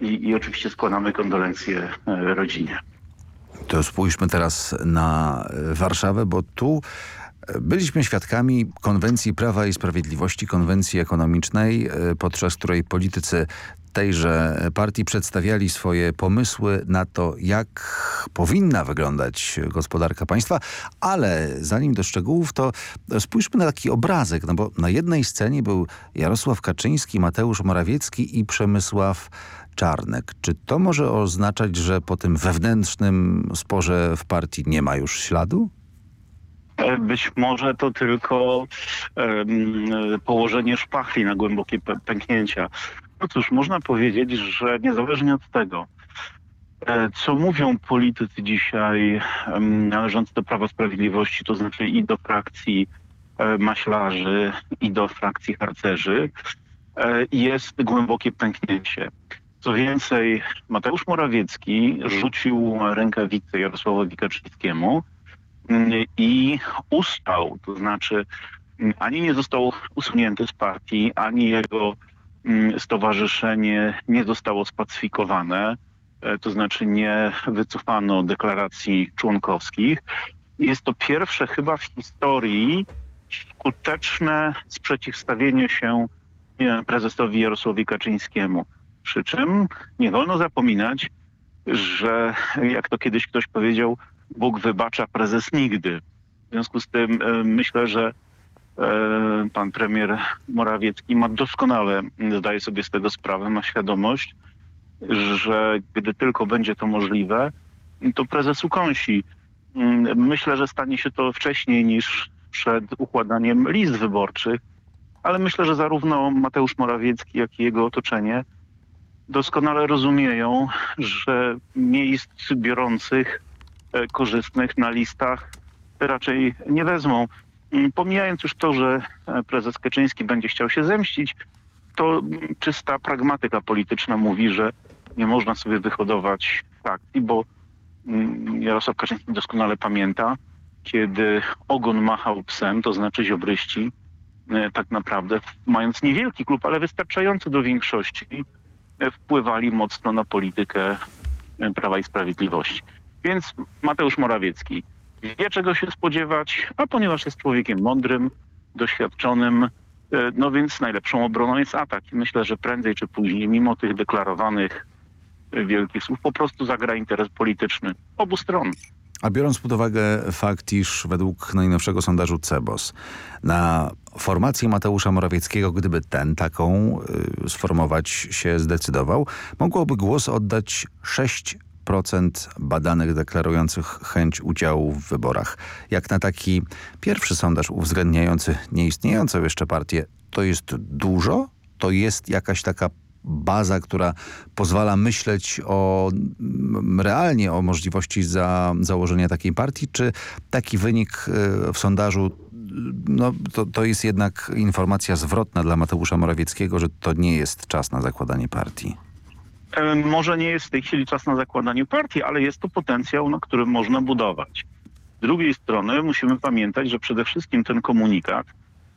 i, i oczywiście składamy kondolencje e, rodzinie. To spójrzmy teraz na Warszawę, bo tu Byliśmy świadkami konwencji Prawa i Sprawiedliwości, konwencji ekonomicznej, e, podczas której politycy tejże partii przedstawiali swoje pomysły na to, jak powinna wyglądać gospodarka państwa, ale zanim do szczegółów, to spójrzmy na taki obrazek, no bo na jednej scenie był Jarosław Kaczyński, Mateusz Morawiecki i Przemysław Czarnek. Czy to może oznaczać, że po tym wewnętrznym sporze w partii nie ma już śladu? E, być może to tylko um, położenie szpachli na głębokie pęknięcia. No cóż, można powiedzieć, że niezależnie od tego, e, co mówią politycy dzisiaj należący do Prawa Sprawiedliwości, to znaczy i do frakcji e, maślarzy, i do frakcji harcerzy, jest głębokie pęknięcie. Co więcej, Mateusz Morawiecki rzucił rękawice Jarosławowi Kaczyńskiemu mm, i ustał, to znaczy mm, ani nie został usunięty z partii, ani jego stowarzyszenie nie zostało spacyfikowane, e, to znaczy nie wycofano deklaracji członkowskich, Jest to pierwsze chyba w historii skuteczne sprzeciwstawienie się nie, prezesowi Jarosławowi Kaczyńskiemu. Przy czym nie wolno zapominać, że jak to kiedyś ktoś powiedział, Bóg wybacza, prezes nigdy. W związku z tym e, myślę, że e, pan premier Morawiecki ma doskonale, zdaje sobie z tego sprawę, ma świadomość, że gdy tylko będzie to możliwe, to prezes ukąsi. Mm, Myślę, że stanie się to wcześniej niż przed układaniem list wyborczych, ale myślę, że zarówno Mateusz Morawiecki, jak i jego otoczenie doskonale rozumieją, że miejsc biorących e, korzystnych na listach raczej nie wezmą. Mm, Pomijając już to, że e, prezes Kaczyński będzie chciał się zemścić, to mm, czysta pragmatyka polityczna mówi, że nie można sobie wyhodować fakcji, bo mm, Jarosław Kaczyński doskonale pamięta, kiedy ogon machał psem, to znaczy ziobryści, e, tak naprawdę mając niewielki klub, ale wystarczający do większości, e, wpływali mocno na politykę Prawa i Sprawiedliwości. Więc Mateusz Morawiecki wie czego się spodziewać, a ponieważ jest człowiekiem mądrym, doświadczonym, e, no więc najlepszą obroną jest atak. I myślę, że prędzej czy później, mimo tych deklarowanych e, wielkich słów, po prostu zagra interes polityczny obu stron. A biorąc pod uwagę fakt, iż według najnowszego sondażu CEBOS na formację Mateusza Morawieckiego, gdyby ten taką y, sformować się zdecydował, mogłoby głos oddać 6% badanych deklarujących chęć udziału w wyborach. Jak na taki pierwszy sondaż uwzględniający nieistniejącą jeszcze partię, to jest dużo? To jest jakaś taka baza, która pozwala myśleć o realnie o możliwości za, założenia takiej partii, czy taki wynik y, w sondażu no, to, to jest jednak informacja zwrotna dla Mateusza Morawieckiego, że to nie jest czas na zakładanie partii? E, Może nie jest w tej chwili czas na zakładanie partii, ale jest to potencjał, na którym można budować. Z drugiej strony musimy pamiętać, że przede wszystkim ten komunikat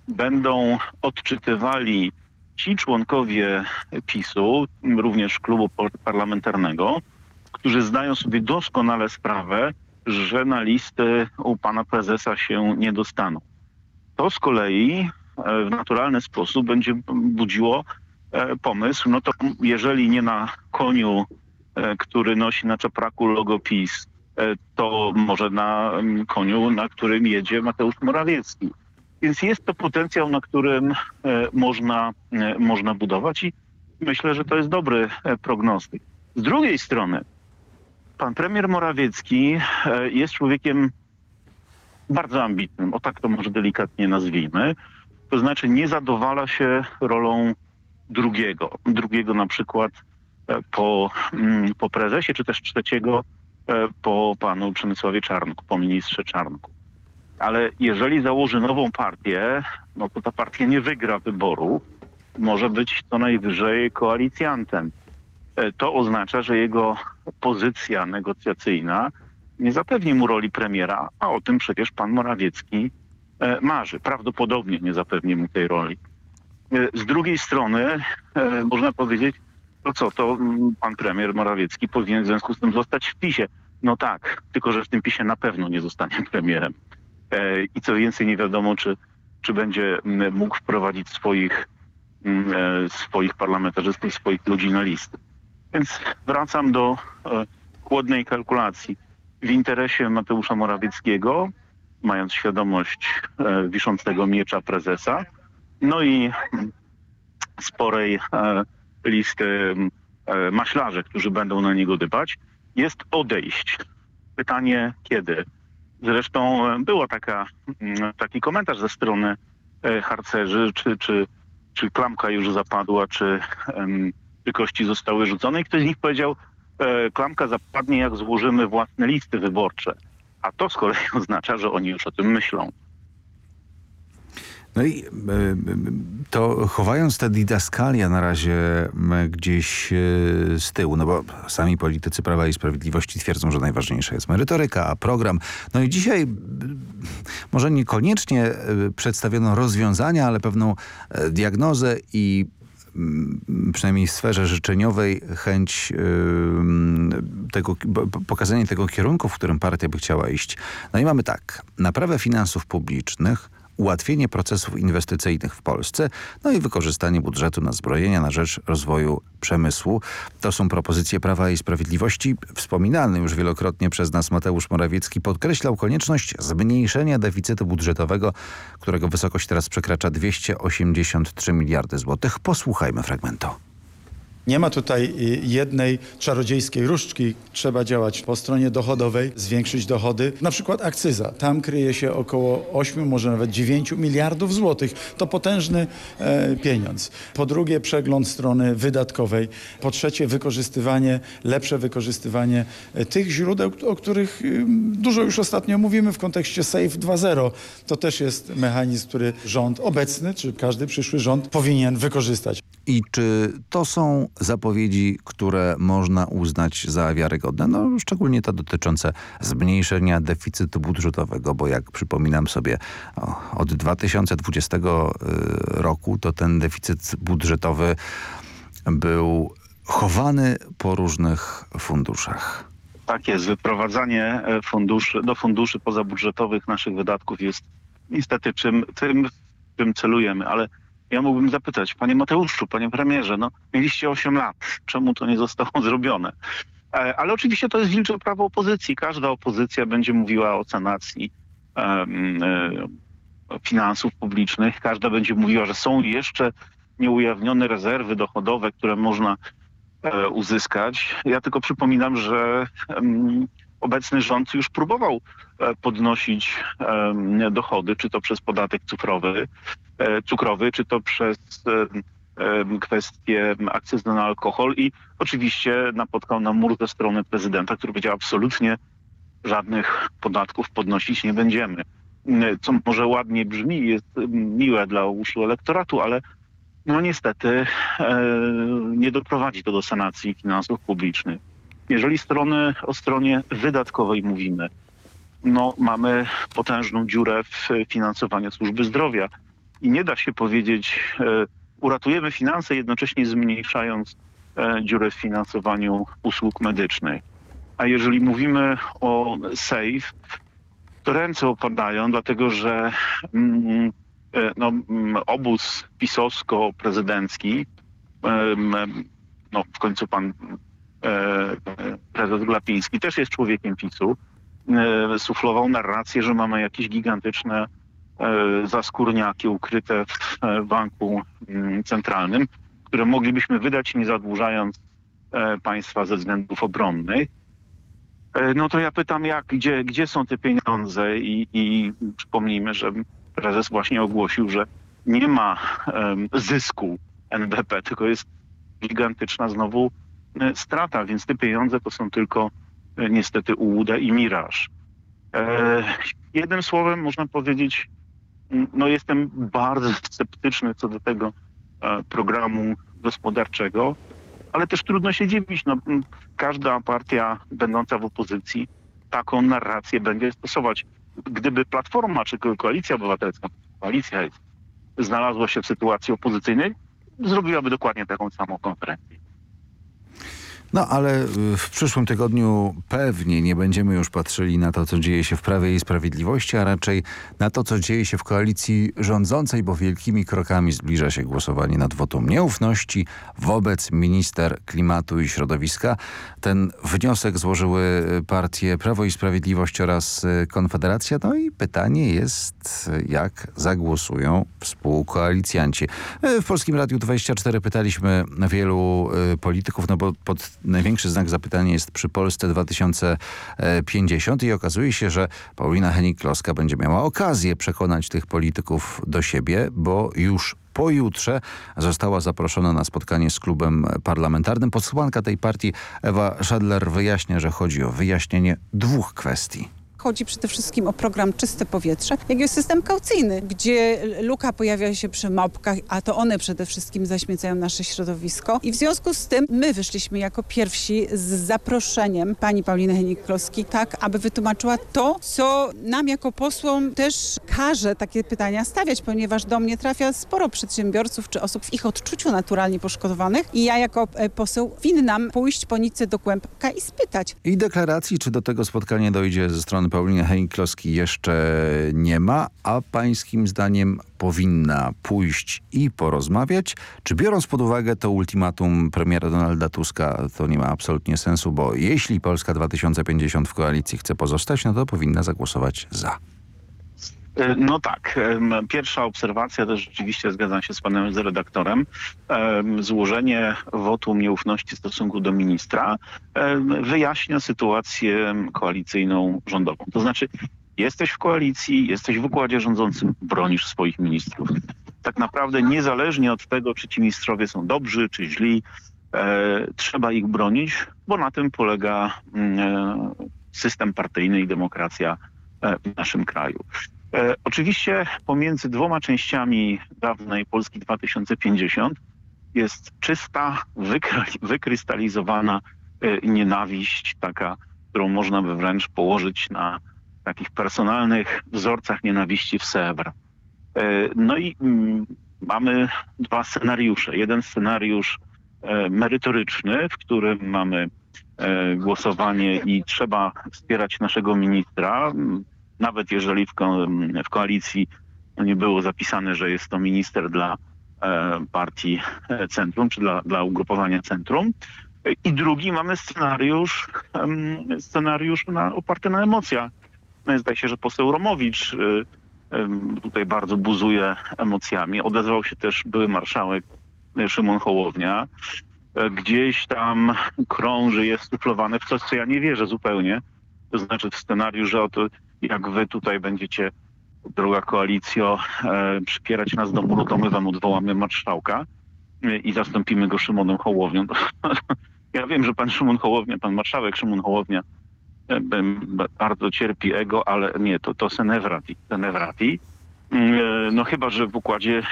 będą odczytywali ci członkowie PiSu, również klubu parlamentarnego, którzy zdają sobie doskonale sprawę, że na listy u pana prezesa się nie dostaną. To z kolei e, w naturalny sposób będzie budziło pomysł, no to jeżeli nie na koniu, e, który nosi na czapraku logo PiS, e, to może na mm, koniu, na którym jedzie Mateusz Morawiecki. Więc jest to potencjał, na którym e, można, e, można budować i myślę, że to jest dobry e, prognostyk. Z drugiej strony, pan premier Morawiecki e, jest człowiekiem bardzo ambitnym, o tak to może delikatnie nazwijmy. To znaczy nie zadowala się rolą drugiego. Drugiego na przykład e, po, mm, po prezesie, czy też trzeciego e, po panu Przemysławie Czarnku, po ministrze Czarnku. Ale jeżeli założy nową partię, no to ta partia nie wygra wyboru. Może być co najwyżej koalicjantem. E, To oznacza, że jego pozycja negocjacyjna nie zapewni mu roli premiera, a o tym przecież pan Morawiecki marzy. Prawdopodobnie nie zapewni mu tej roli. E, Z drugiej strony e, można powiedzieć, to co, to mm, pan premier Morawiecki powinien w związku z tym zostać w PiSie. No tak, tylko że w tym PiSie na pewno nie zostanie premierem. E, I co więcej, nie wiadomo, czy, czy będzie mm, mógł wprowadzić swoich, mm, swoich parlamentarzystów, swoich ludzi na listy. Więc wracam do chłodnej kalkulacji. W interesie Mateusza Morawieckiego, mając świadomość wiszącego miecza prezesa, no i sporej e, listy e, maślarzy, którzy będą na niego dbać, jest odejść. Pytanie kiedy? Zresztą e, była taka, mm, taki komentarz ze strony harcerzy, czy, czy, czy klamka już zapadła, czy, czy kości zostały rzucone. I ktoś z nich powiedział, klamka zapadnie jak złożymy własne listy wyborcze. A to z kolei oznacza, że oni już o tym myślą. No i e, to chowając te didaskalia na razie gdzieś e, z tyłu, no bo sami politycy Prawa i Sprawiedliwości twierdzą, że najważniejsza jest merytoryka, a program. No i dzisiaj może niekoniecznie e, przedstawiono rozwiązania, ale pewną diagnozę i przynajmniej w sferze życzeniowej chęć tego, pokazanie tego kierunku, w którym partia by chciała iść. No i mamy tak, naprawę finansów publicznych, ułatwienie procesów inwestycyjnych w Polsce, no i wykorzystanie budżetu na zbrojenia na rzecz rozwoju przemysłu. To są propozycje Prawa i Sprawiedliwości. Wspominany już wielokrotnie przez nas Mateusz Morawiecki podkreślał konieczność zmniejszenia deficytu budżetowego, którego wysokość teraz przekracza 283 miliardy złotych. Posłuchajmy fragmentu. Nie ma tutaj y, jednej czarodziejskiej różdżki. Trzeba działać po stronie dochodowej, zwiększyć dochody. Na przykład akcyza. Tam kryje się około 8, może nawet 9 miliardów złotych. To potężny e, pieniądz. Po drugie przegląd strony wydatkowej. Po trzecie wykorzystywanie, lepsze wykorzystywanie e, tych źródeł, o których y, dużo już ostatnio mówimy w kontekście SAFE 2.0. To też jest mechanizm, który rząd obecny, czy każdy przyszły rząd powinien wykorzystać. I czy to są zapowiedzi, które można uznać za wiarygodne? No, szczególnie te dotyczące zmniejszenia deficytu budżetowego, bo jak przypominam sobie, od 2020 y, roku to ten deficyt budżetowy był chowany po różnych funduszach. Tak jest. Wyprowadzanie e, funduszy, do funduszy pozabudżetowych naszych wydatków jest niestety czym, tym, czym celujemy, ale ja mógłbym zapytać, panie Mateuszu, panie premierze, no mieliście 8 lat, czemu to nie zostało zrobione? E, ale oczywiście to jest wilcze prawo opozycji. Każda opozycja będzie mówiła o sanacji e, finansów publicznych. Każda będzie mówiła, że są jeszcze nieujawnione rezerwy dochodowe, które można e, uzyskać. Ja tylko przypominam, że obecny rząd już próbował podnosić dochody, czy to przez podatek cyfrowy, E, cukrowy, czy to przez e, kwestie akcyzy na alkohol i oczywiście napotkał na mur ze strony prezydenta, który powiedział absolutnie żadnych podatków podnosić nie będziemy. E, co może ładnie brzmi, jest miłe dla uszu elektoratu, ale no niestety nie doprowadzi to do sanacji finansów publicznych. Jeżeli strony, o stronie wydatkowej mówimy, no mamy potężną dziurę w finansowaniu służby zdrowia i nie da się powiedzieć, e, uratujemy finanse, jednocześnie zmniejszając e, dziurę w finansowaniu usług medycznych. A jeżeli mówimy o SAFE, to ręce opadają, dlatego że mm, e, no, mm, obóz pisowsko-prezydencki, no w końcu pan prezes Glapiński też jest człowiekiem PiSu, suflował narrację, że mamy jakieś gigantyczne E, zaskórniaki ukryte w e, banku mm, centralnym, które moglibyśmy wydać nie zadłużając e, państwa ze względów obronnych. No to ja pytam, jak, gdzie, gdzie są te pieniądze i, i przypomnijmy, że prezes właśnie ogłosił, że nie ma zysku NBP, tylko jest gigantyczna znowu strata, więc te pieniądze to są tylko niestety ułuda i miraż. E, jednym słowem można powiedzieć, no jestem bardzo sceptyczny co do tego e, programu gospodarczego, ale też trudno się dziwić. No, każda partia będąca w opozycji taką narrację będzie stosować. Gdyby Platforma czy Koalicja Obywatelska, koalicja jest, znalazła się w sytuacji opozycyjnej, zrobiłaby dokładnie taką samą konferencję. No ale y, w przyszłym tygodniu pewnie nie będziemy już patrzyli na to, co dzieje się w Prawie i Sprawiedliwości, a raczej na to, co dzieje się w koalicji rządzącej, bo wielkimi krokami zbliża się głosowanie nad wotum nieufności wobec minister klimatu i środowiska. Ten wniosek złożyły partie Prawo i Sprawiedliwość oraz y, Konfederacja. No i pytanie jest, jak zagłosują współkoalicjanci. Y, w Polskim Radiu 24 pytaliśmy wielu polityków, no bo pod największy znak zapytania jest przy Polsce 2050 i okazuje się, że Paulina Henik-Kloska będzie miała okazję przekonać tych polityków do siebie, bo już pojutrze została zaproszona na spotkanie z klubem parlamentarnym. Posłanka tej partii Ewa Szadler wyjaśnia, że chodzi o wyjaśnienie dwóch kwestii chodzi przede wszystkim o program Czyste Powietrze, jak o system kaucyjny, gdzie luka pojawia się przy małpkach, a to one przede wszystkim zaśmiecają nasze środowisko. I w związku z tym my wyszliśmy jako pierwsi z zaproszeniem pani Pauliny Henik-Kloski, tak aby wytłumaczyła to, co nam jako posłom też każe takie pytania stawiać, ponieważ do mnie trafia sporo przedsiębiorców czy osób w ich odczuciu naturalnie poszkodowanych i ja jako e, poseł winnam pójść po nitce do kłębka i spytać. I deklaracji, czy do tego spotkania dojdzie ze strony Pauliny Henik-Kloski jeszcze nie ma, a pańskim zdaniem powinna pójść i porozmawiać? Czy biorąc pod uwagę to ultimatum premiera Donalda Tuska, to nie ma absolutnie sensu, bo jeśli Polska 2050 w koalicji chce pozostać, no to powinna zagłosować za. E, No tak. Pierwsza obserwacja, też rzeczywiście zgadzam się z panem redaktorem. em, Złożenie wotum nieufności w stosunku do ministra wyjaśnia sytuację koalicyjną rządową. To znaczy jesteś w koalicji, jesteś w układzie rządzącym, bronisz swoich ministrów. Tak naprawdę niezależnie od tego, czy ci ministrowie są dobrzy, czy źli, e, trzeba ich bronić, bo na tym polega mm, e, system partyjny i demokracja w naszym kraju. E, Oczywiście pomiędzy dwoma częściami dawnej Polski 2050 jest czysta, wykry- wykrystalizowana e, nienawiść, taka, którą można by wręcz położyć na takich personalnych wzorcach nienawiści w Sewr. E, No i mm, mamy dwa scenariusze. Jeden scenariusz merytoryczny, w którym mamy głosowanie i trzeba wspierać naszego ministra, nawet jeżeli w, ko w koalicji nie było zapisane, że jest to minister dla e, partii e, Centrum, czy dla, dla ugrupowania Centrum. E, I drugi mamy scenariusz, scenariusz na, oparty na emocjach. No, zdaje się, że poseł Romowicz y, tutaj bardzo buzuje emocjami. Odezwał się też były marszałek y, Szymon Hołownia. E, Gdzieś tam krąży, jest suflowane w coś, co ja nie wierzę zupełnie. To znaczy w scenariusz, że oto jak wy tutaj będziecie, droga koalicjo, e, przypierać nas do muru, to my wam odwołamy marszałka e, i zastąpimy go Szymonem Hołownią. ja wiem, że pan Szymon Hołownia, pan marszałek Szymon Hołownia e, bardzo cierpi ego, ale nie, to, to. Mm, e, No chyba, że w układzie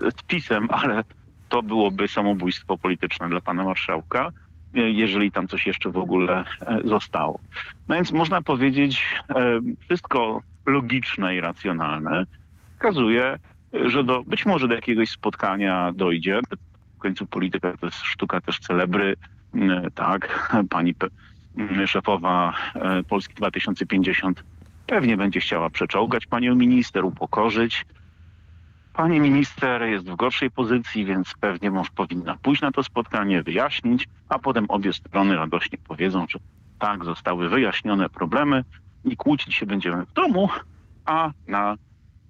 z PiSem, ale to byłoby samobójstwo polityczne dla pana marszałka, jeżeli tam coś jeszcze w ogóle e, zostało. No więc można powiedzieć, e, wszystko logiczne i racjonalne wskazuje, e, że do, być może do jakiegoś spotkania dojdzie. W końcu polityka to jest sztuka też celebry. Tak, pani szefowa e, Polski 2050 pewnie będzie chciała przeczołgać panią minister, upokorzyć. Pani minister jest w gorszej pozycji, więc pewnie mąż powinna pójść na to spotkanie, wyjaśnić, a potem obie strony radośnie powiedzą, że tak, zostały wyjaśnione problemy i kłócić się będziemy w domu, a na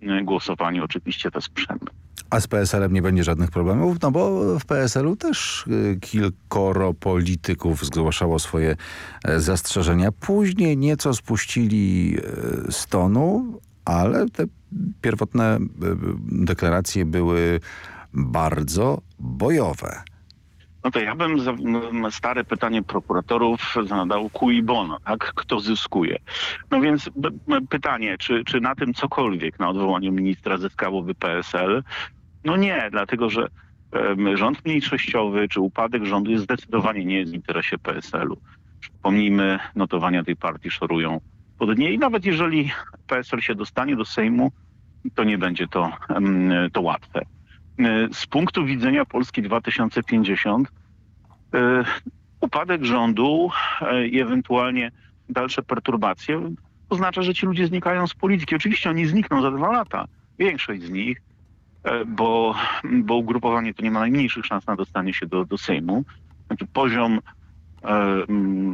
y, głosowaniu oczywiście te sprzęty. A z PSL-em nie będzie żadnych problemów? No bo w PSL-u też y, kilkoro polityków zgłaszało swoje e, zastrzeżenia. Później nieco spuścili e, z tonu, ale te pierwotne e, deklaracje były bardzo bojowe. No to ja bym za, stare pytanie prokuratorów zadał cui bono, tak? Kto zyskuje? No więc pytanie, czy, czy na tym cokolwiek na odwołaniu ministra zyskałoby PSL? No nie, dlatego że rząd mniejszościowy czy upadek rządu jest zdecydowanie nie jest w interesie PSL-u. Przypomnijmy, notowania tej partii szorują pod dnie i nawet jeżeli PSL się dostanie do Sejmu, to nie będzie to, em, to łatwe. E, Z punktu widzenia Polski 2050 e, upadek rządu e, i ewentualnie dalsze perturbacje oznacza, że ci ludzie znikają z polityki. Oczywiście oni znikną za dwa lata. Większość z nich, bo, bo ugrupowanie to nie ma najmniejszych szans na dostanie się do, do Sejmu. Znaczy poziom mm,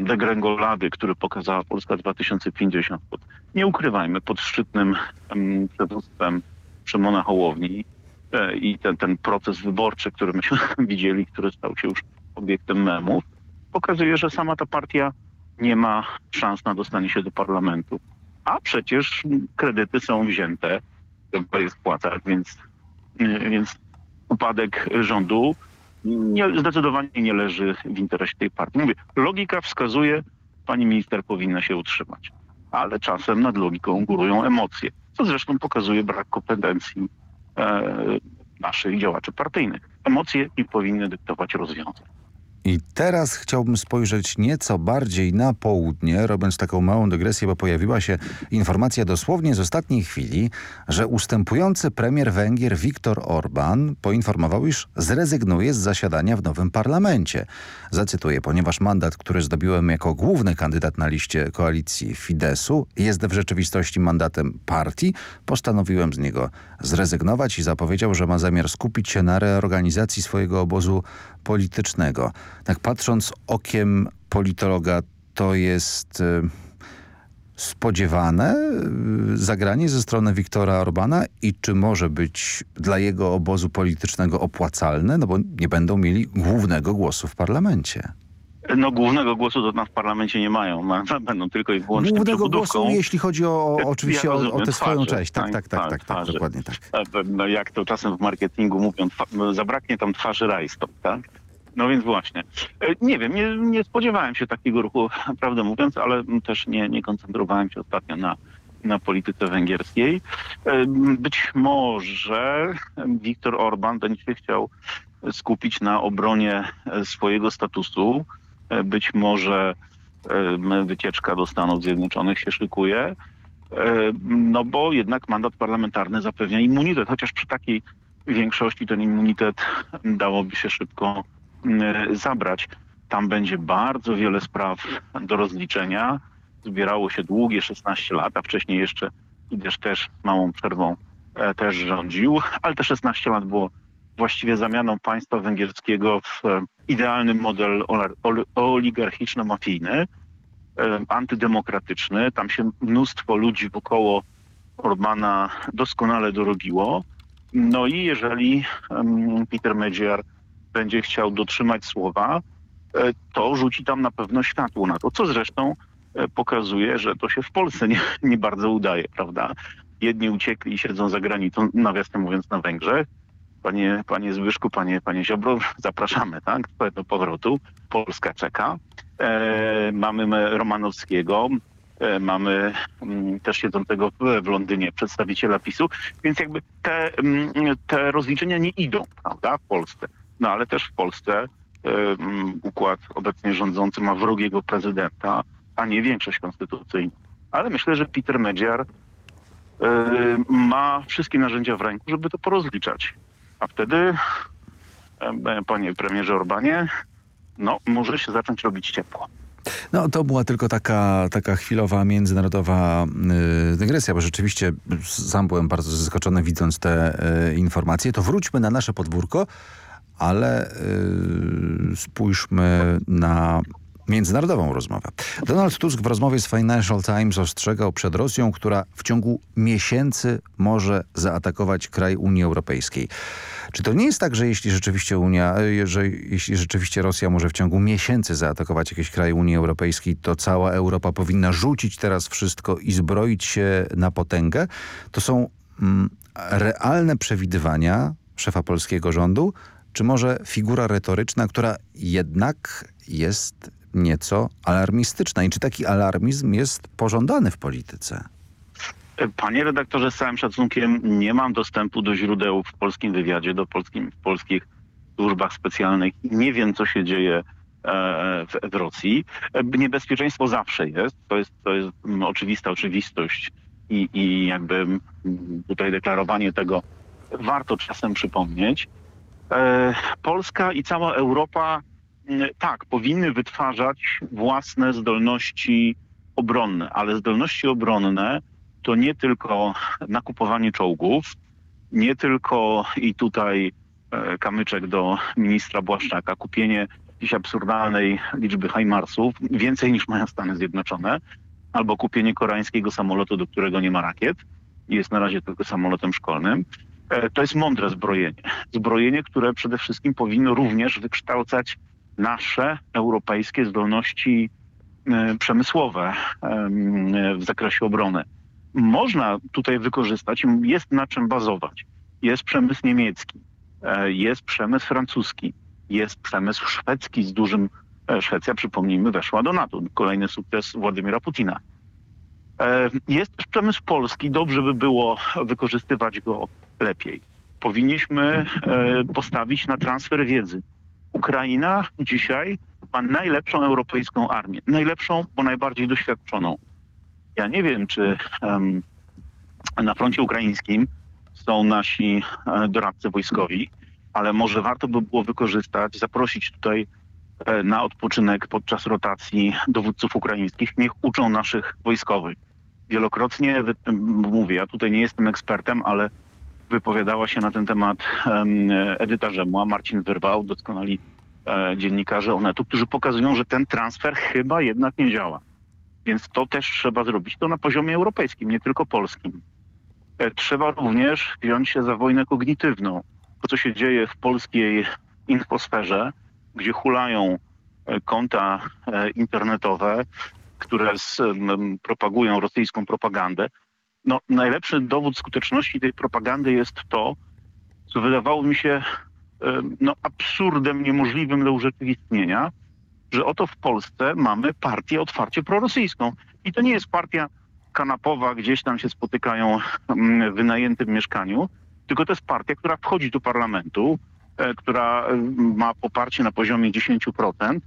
degrengolady, który pokazała Polska 2050, pod, nie ukrywajmy, pod szczytnym em, przywództwem Szymona Hołowni, e, i ten, ten proces wyborczy, który myśmy widzieli, który stał się już obiektem memów, pokazuje, że sama ta partia nie ma szans na dostanie się do parlamentu. A przecież kredyty są wzięte, trzeba je spłacać, więc, e, więc upadek rządu nie, zdecydowanie nie leży w interesie tej partii. Mówię, logika wskazuje, pani minister powinna się utrzymać. ale czasem nad logiką górują emocje, co zresztą pokazuje brak kompetencji e, naszych działaczy partyjnych. Emocje nie powinny dyktować rozwiązań. I teraz chciałbym spojrzeć nieco bardziej na południe, robiąc taką małą dygresję, bo pojawiła się informacja dosłownie z ostatniej chwili, że ustępujący premier Węgier Viktor Orban poinformował, iż zrezygnuje z zasiadania w nowym parlamencie. Zacytuję, ponieważ mandat, który zdobiłem jako główny kandydat na liście koalicji Fidesu, jest w rzeczywistości mandatem partii, postanowiłem z niego zrezygnować i zapowiedział, że ma zamiar skupić się na reorganizacji swojego obozu politycznego. Tak patrząc okiem politologa, to jest y, spodziewane y, zagranie ze strony Wiktora Orbana i czy może być dla jego obozu politycznego opłacalne, no bo nie będą mieli głównego głosu w parlamencie. No głównego głosu to tam w parlamencie nie mają, ma- będą tylko i wyłącznie Głównego głosu, jeśli chodzi o, o oczywiście o, o rozumiem, tę swoją twarzy, część. Tak, tak, tak, tak, tak, dokładnie tak. No jak to czasem w marketingu mówią, no, zabraknie tam twarzy rajstop, tak? No więc właśnie. E, Nie wiem, nie, nie spodziewałem się takiego ruchu, prawdę mówiąc, ale też nie, nie koncentrowałem się ostatnio na, na polityce węgierskiej. E, Być może Viktor Orban będzie chciał skupić na obronie e, swojego statusu. E, Być może e, wycieczka do Stanów Zjednoczonych się szykuje. E, No bo jednak mandat parlamentarny zapewnia immunitet, chociaż przy takiej większości ten immunitet dałoby się szybko zabrać. Tam będzie bardzo wiele spraw do rozliczenia. Zbierało się długie 16 lat, a wcześniej jeszcze Fidesz też małą przerwą też rządził, ale te 16 lat było właściwie zamianą państwa węgierskiego w e, idealny model oligarchiczno-mafijny, e, antydemokratyczny. Tam się mnóstwo ludzi wokoło Orbana doskonale dorobiło. No i jeżeli Peter Medziar będzie chciał dotrzymać słowa, e, to rzuci tam na pewno światło na to, co zresztą pokazuje, że to się w Polsce nie, nie bardzo udaje, prawda? Jedni uciekli i siedzą za granicą, nawiasem mówiąc, na Węgrzech. Panie, panie Zbyszku, panie, panie Ziobro, zapraszamy, tak? Do powrotu. Polska czeka. E, mamy Romanowskiego, e, mamy mm, też siedzącego w, w Londynie przedstawiciela PiSu, więc jakby te, mm, te rozliczenia nie idą, prawda, w Polsce. No ale też w Polsce e, mm, układ obecnie rządzący ma wrogiego prezydenta, a nie większość konstytucyjną. Ale myślę, że Peter Medziar e, ma wszystkie narzędzia w ręku, żeby to porozliczać. A wtedy, e, panie premierze Orbanie, no może się zacząć robić ciepło. No to była tylko taka, taka chwilowa międzynarodowa y, dygresja, bo rzeczywiście sam byłem bardzo zaskoczony widząc te y, informacje. To wróćmy na nasze podwórko, ale y, spójrzmy na międzynarodową rozmowę. Donald Tusk w rozmowie z Financial Times ostrzegał przed Rosją, która w ciągu miesięcy może zaatakować kraj Unii Europejskiej. Czy to nie jest tak, że jeśli rzeczywiście Unia, e, że jeśli rzeczywiście Rosja może w ciągu miesięcy zaatakować jakiś kraj Unii Europejskiej, to cała Europa powinna rzucić teraz wszystko i zbroić się na potęgę? To są mm, realne przewidywania szefa polskiego rządu, czy może figura retoryczna, która jednak jest nieco alarmistyczna? I czy taki alarmizm jest pożądany w polityce? Panie redaktorze, z całym szacunkiem nie mam dostępu do źródeł w polskim wywiadzie, do polskim, w polskich służbach specjalnych. Nie wiem, co się dzieje e, w, w Rosji. E, Niebezpieczeństwo zawsze jest. To jest, to jest mm, oczywista oczywistość i, i jakby mm, tutaj deklarowanie tego warto czasem przypomnieć. E, Polska i cała Europa mm, tak, powinny wytwarzać własne zdolności obronne, ale zdolności obronne to nie tylko nakupowanie czołgów, nie tylko i tutaj e, kamyczek do ministra Błaszczaka, kupienie jakiejś absurdalnej liczby Heimarsów, więcej niż mają Stany Zjednoczone, albo kupienie koreańskiego samolotu, do którego nie ma rakiet jest na razie tylko samolotem szkolnym. E, To jest mądre zbrojenie. Zbrojenie, które przede wszystkim powinno również wykształcać nasze europejskie zdolności e, przemysłowe em, w zakresie obrony. Można tutaj wykorzystać, jest na czym bazować. Jest przemysł niemiecki, e, jest przemysł francuski, jest przemysł szwedzki z dużym. e, Szwecja, przypomnijmy, weszła do NATO. Kolejny sukces Władimira Putina. E, Jest też przemysł polski, dobrze by było wykorzystywać go lepiej. Powinniśmy postawić na transfer wiedzy. Ukraina dzisiaj ma najlepszą europejską armię. Najlepszą, bo najbardziej doświadczoną. Ja nie wiem, czy em, na froncie ukraińskim są nasi e, doradcy wojskowi, ale może warto by było wykorzystać, zaprosić tutaj e, na odpoczynek podczas rotacji dowódców ukraińskich. Niech uczą naszych wojskowych. Wielokrotnie wy- mówię, ja tutaj nie jestem ekspertem, ale wypowiadała się na ten temat em, Edyta Rzemła, Marcin Wyrwał, doskonali e, dziennikarze Onetu, którzy pokazują, że ten transfer chyba jednak nie działa. Więc to też trzeba zrobić. To na poziomie europejskim, nie tylko polskim. E, Trzeba również wziąć się za wojnę kognitywną. To, co się dzieje w polskiej infosferze, gdzie hulają e, konta e, internetowe, które z, m, propagują rosyjską propagandę. No, najlepszy dowód skuteczności tej propagandy jest to, co wydawało mi się no, absurdem niemożliwym do urzeczywistnienia, że oto w Polsce mamy partię otwarcie prorosyjską. I to nie jest partia kanapowa, gdzieś tam się spotykają mm, w wynajętym mieszkaniu, tylko to jest partia, która wchodzi do parlamentu, e, która e, ma poparcie na poziomie 10%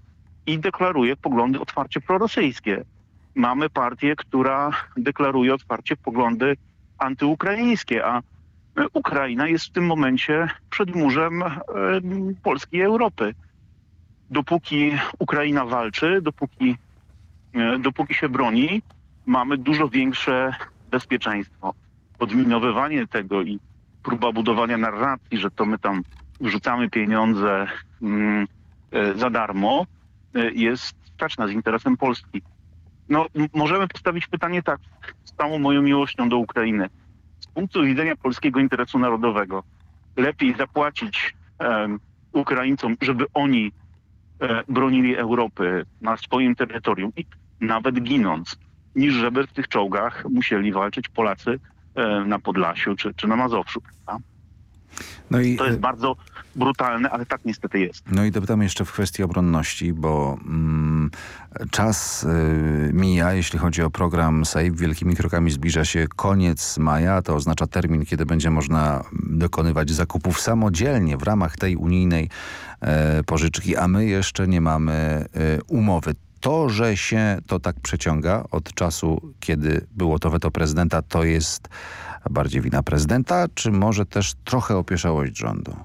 i deklaruje poglądy otwarcie prorosyjskie. Mamy partię, która deklaruje otwarcie poglądy antyukraińskie, a e, Ukraina jest w tym momencie przed murzem e, Polski i Europy. Dopóki Ukraina walczy, dopóki, e, dopóki się broni, mamy dużo większe bezpieczeństwo. Odminowywanie tego i próba budowania narracji, że to my tam wrzucamy pieniądze mm, e, za darmo, e, jest sprzeczna z interesem Polski. No, możemy postawić pytanie tak, z całą moją miłością do Ukrainy. Z punktu widzenia polskiego interesu narodowego, lepiej zapłacić em, Ukraińcom, żeby oni bronili Europy na swoim terytorium i nawet ginąc, niż żeby w tych czołgach musieli walczyć Polacy e, na Podlasiu czy, czy na Mazowszu. prawda? No i, To jest bardzo brutalne, ale tak niestety jest. no i dopytam jeszcze w kwestii obronności, bo mm, czas y, mija, jeśli chodzi o program SAFE. Wielkimi krokami zbliża się koniec maja. To oznacza termin, kiedy będzie można dokonywać zakupów samodzielnie w ramach tej unijnej e, pożyczki, a my jeszcze nie mamy e, umowy. To, że się to tak przeciąga od czasu, kiedy było to weto prezydenta, to jest bardziej wina prezydenta, czy może też trochę opieszałość rządu?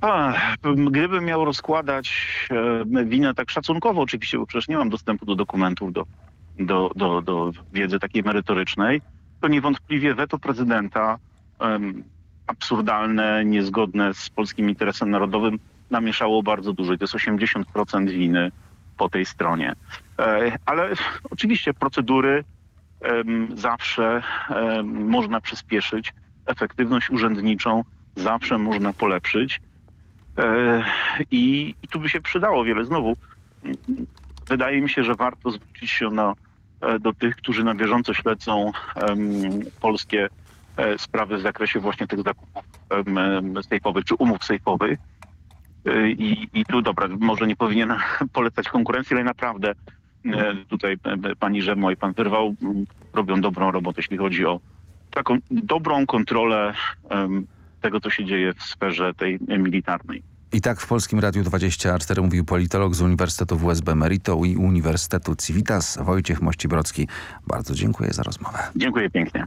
Ach, gdybym miał rozkładać e, winę tak szacunkowo oczywiście, bo przecież nie mam dostępu do dokumentów, do, do, do, do wiedzy takiej merytorycznej, to niewątpliwie weto prezydenta absurdalne, niezgodne z polskim interesem narodowym namieszało bardzo dużo i to jest 80% winy po tej stronie. E, ale oczywiście procedury zawsze można przyspieszyć, efektywność urzędniczą zawsze można polepszyć. E, I, I tu by się przydało wiele. Znowu, wydaje mi się, że warto zwrócić się na, e, do tych, którzy na bieżąco śledzą polskie sprawy w zakresie właśnie tych zakupów sejfowych czy umów sejfowych. E, I, I tu, dobra, może nie powinien polecać konkurencji, ale naprawdę e, tutaj e, pani Rzemo i pan Wyrwał robią dobrą robotę, jeśli chodzi o taką dobrą kontrolę tego, co się dzieje w sferze tej e, militarnej. I tak w Polskim Radiu 24 mówił politolog z Uniwersytetu WSB Merito i Uniwersytetu Civitas Wojciech Mościbrocki. Bardzo dziękuję za rozmowę. Dziękuję pięknie.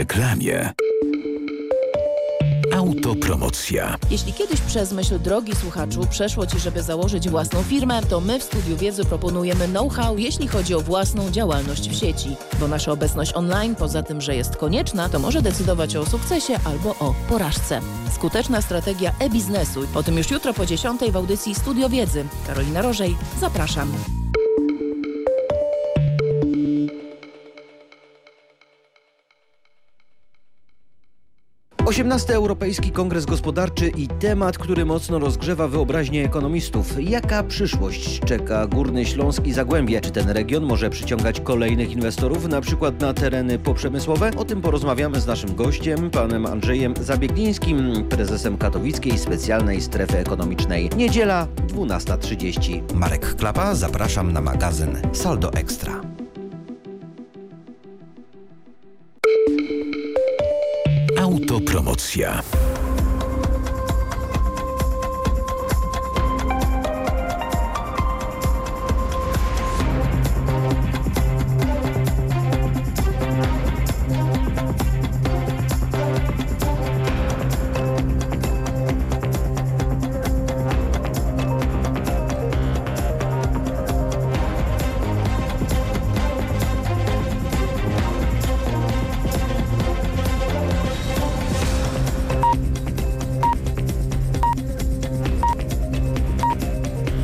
Reklamie. Autopromocja. Jeśli kiedyś przez myśl drogi słuchaczu przeszło Ci, żeby założyć własną firmę, to my w Studiu Wiedzy proponujemy know-how, jeśli chodzi o własną działalność w sieci. Bo nasza obecność online, poza tym, że jest konieczna, to może decydować o sukcesie albo o porażce. Skuteczna strategia e-biznesu. O tym już jutro po 10 w audycji Studio Wiedzy. Karolina Rożej, zapraszam. 18. Europejski Kongres Gospodarczy i temat, który mocno rozgrzewa wyobraźnię ekonomistów. Jaka przyszłość czeka Górny Śląsk i Zagłębie? Czy ten region może przyciągać kolejnych inwestorów, na przykład na tereny poprzemysłowe? O tym porozmawiamy z naszym gościem, panem Andrzejem Zabieglińskim, prezesem Katowickiej Specjalnej Strefy Ekonomicznej. Niedziela, 12.30. Marek Klapa, zapraszam na magazyn Saldo Ekstra. Autopromocja.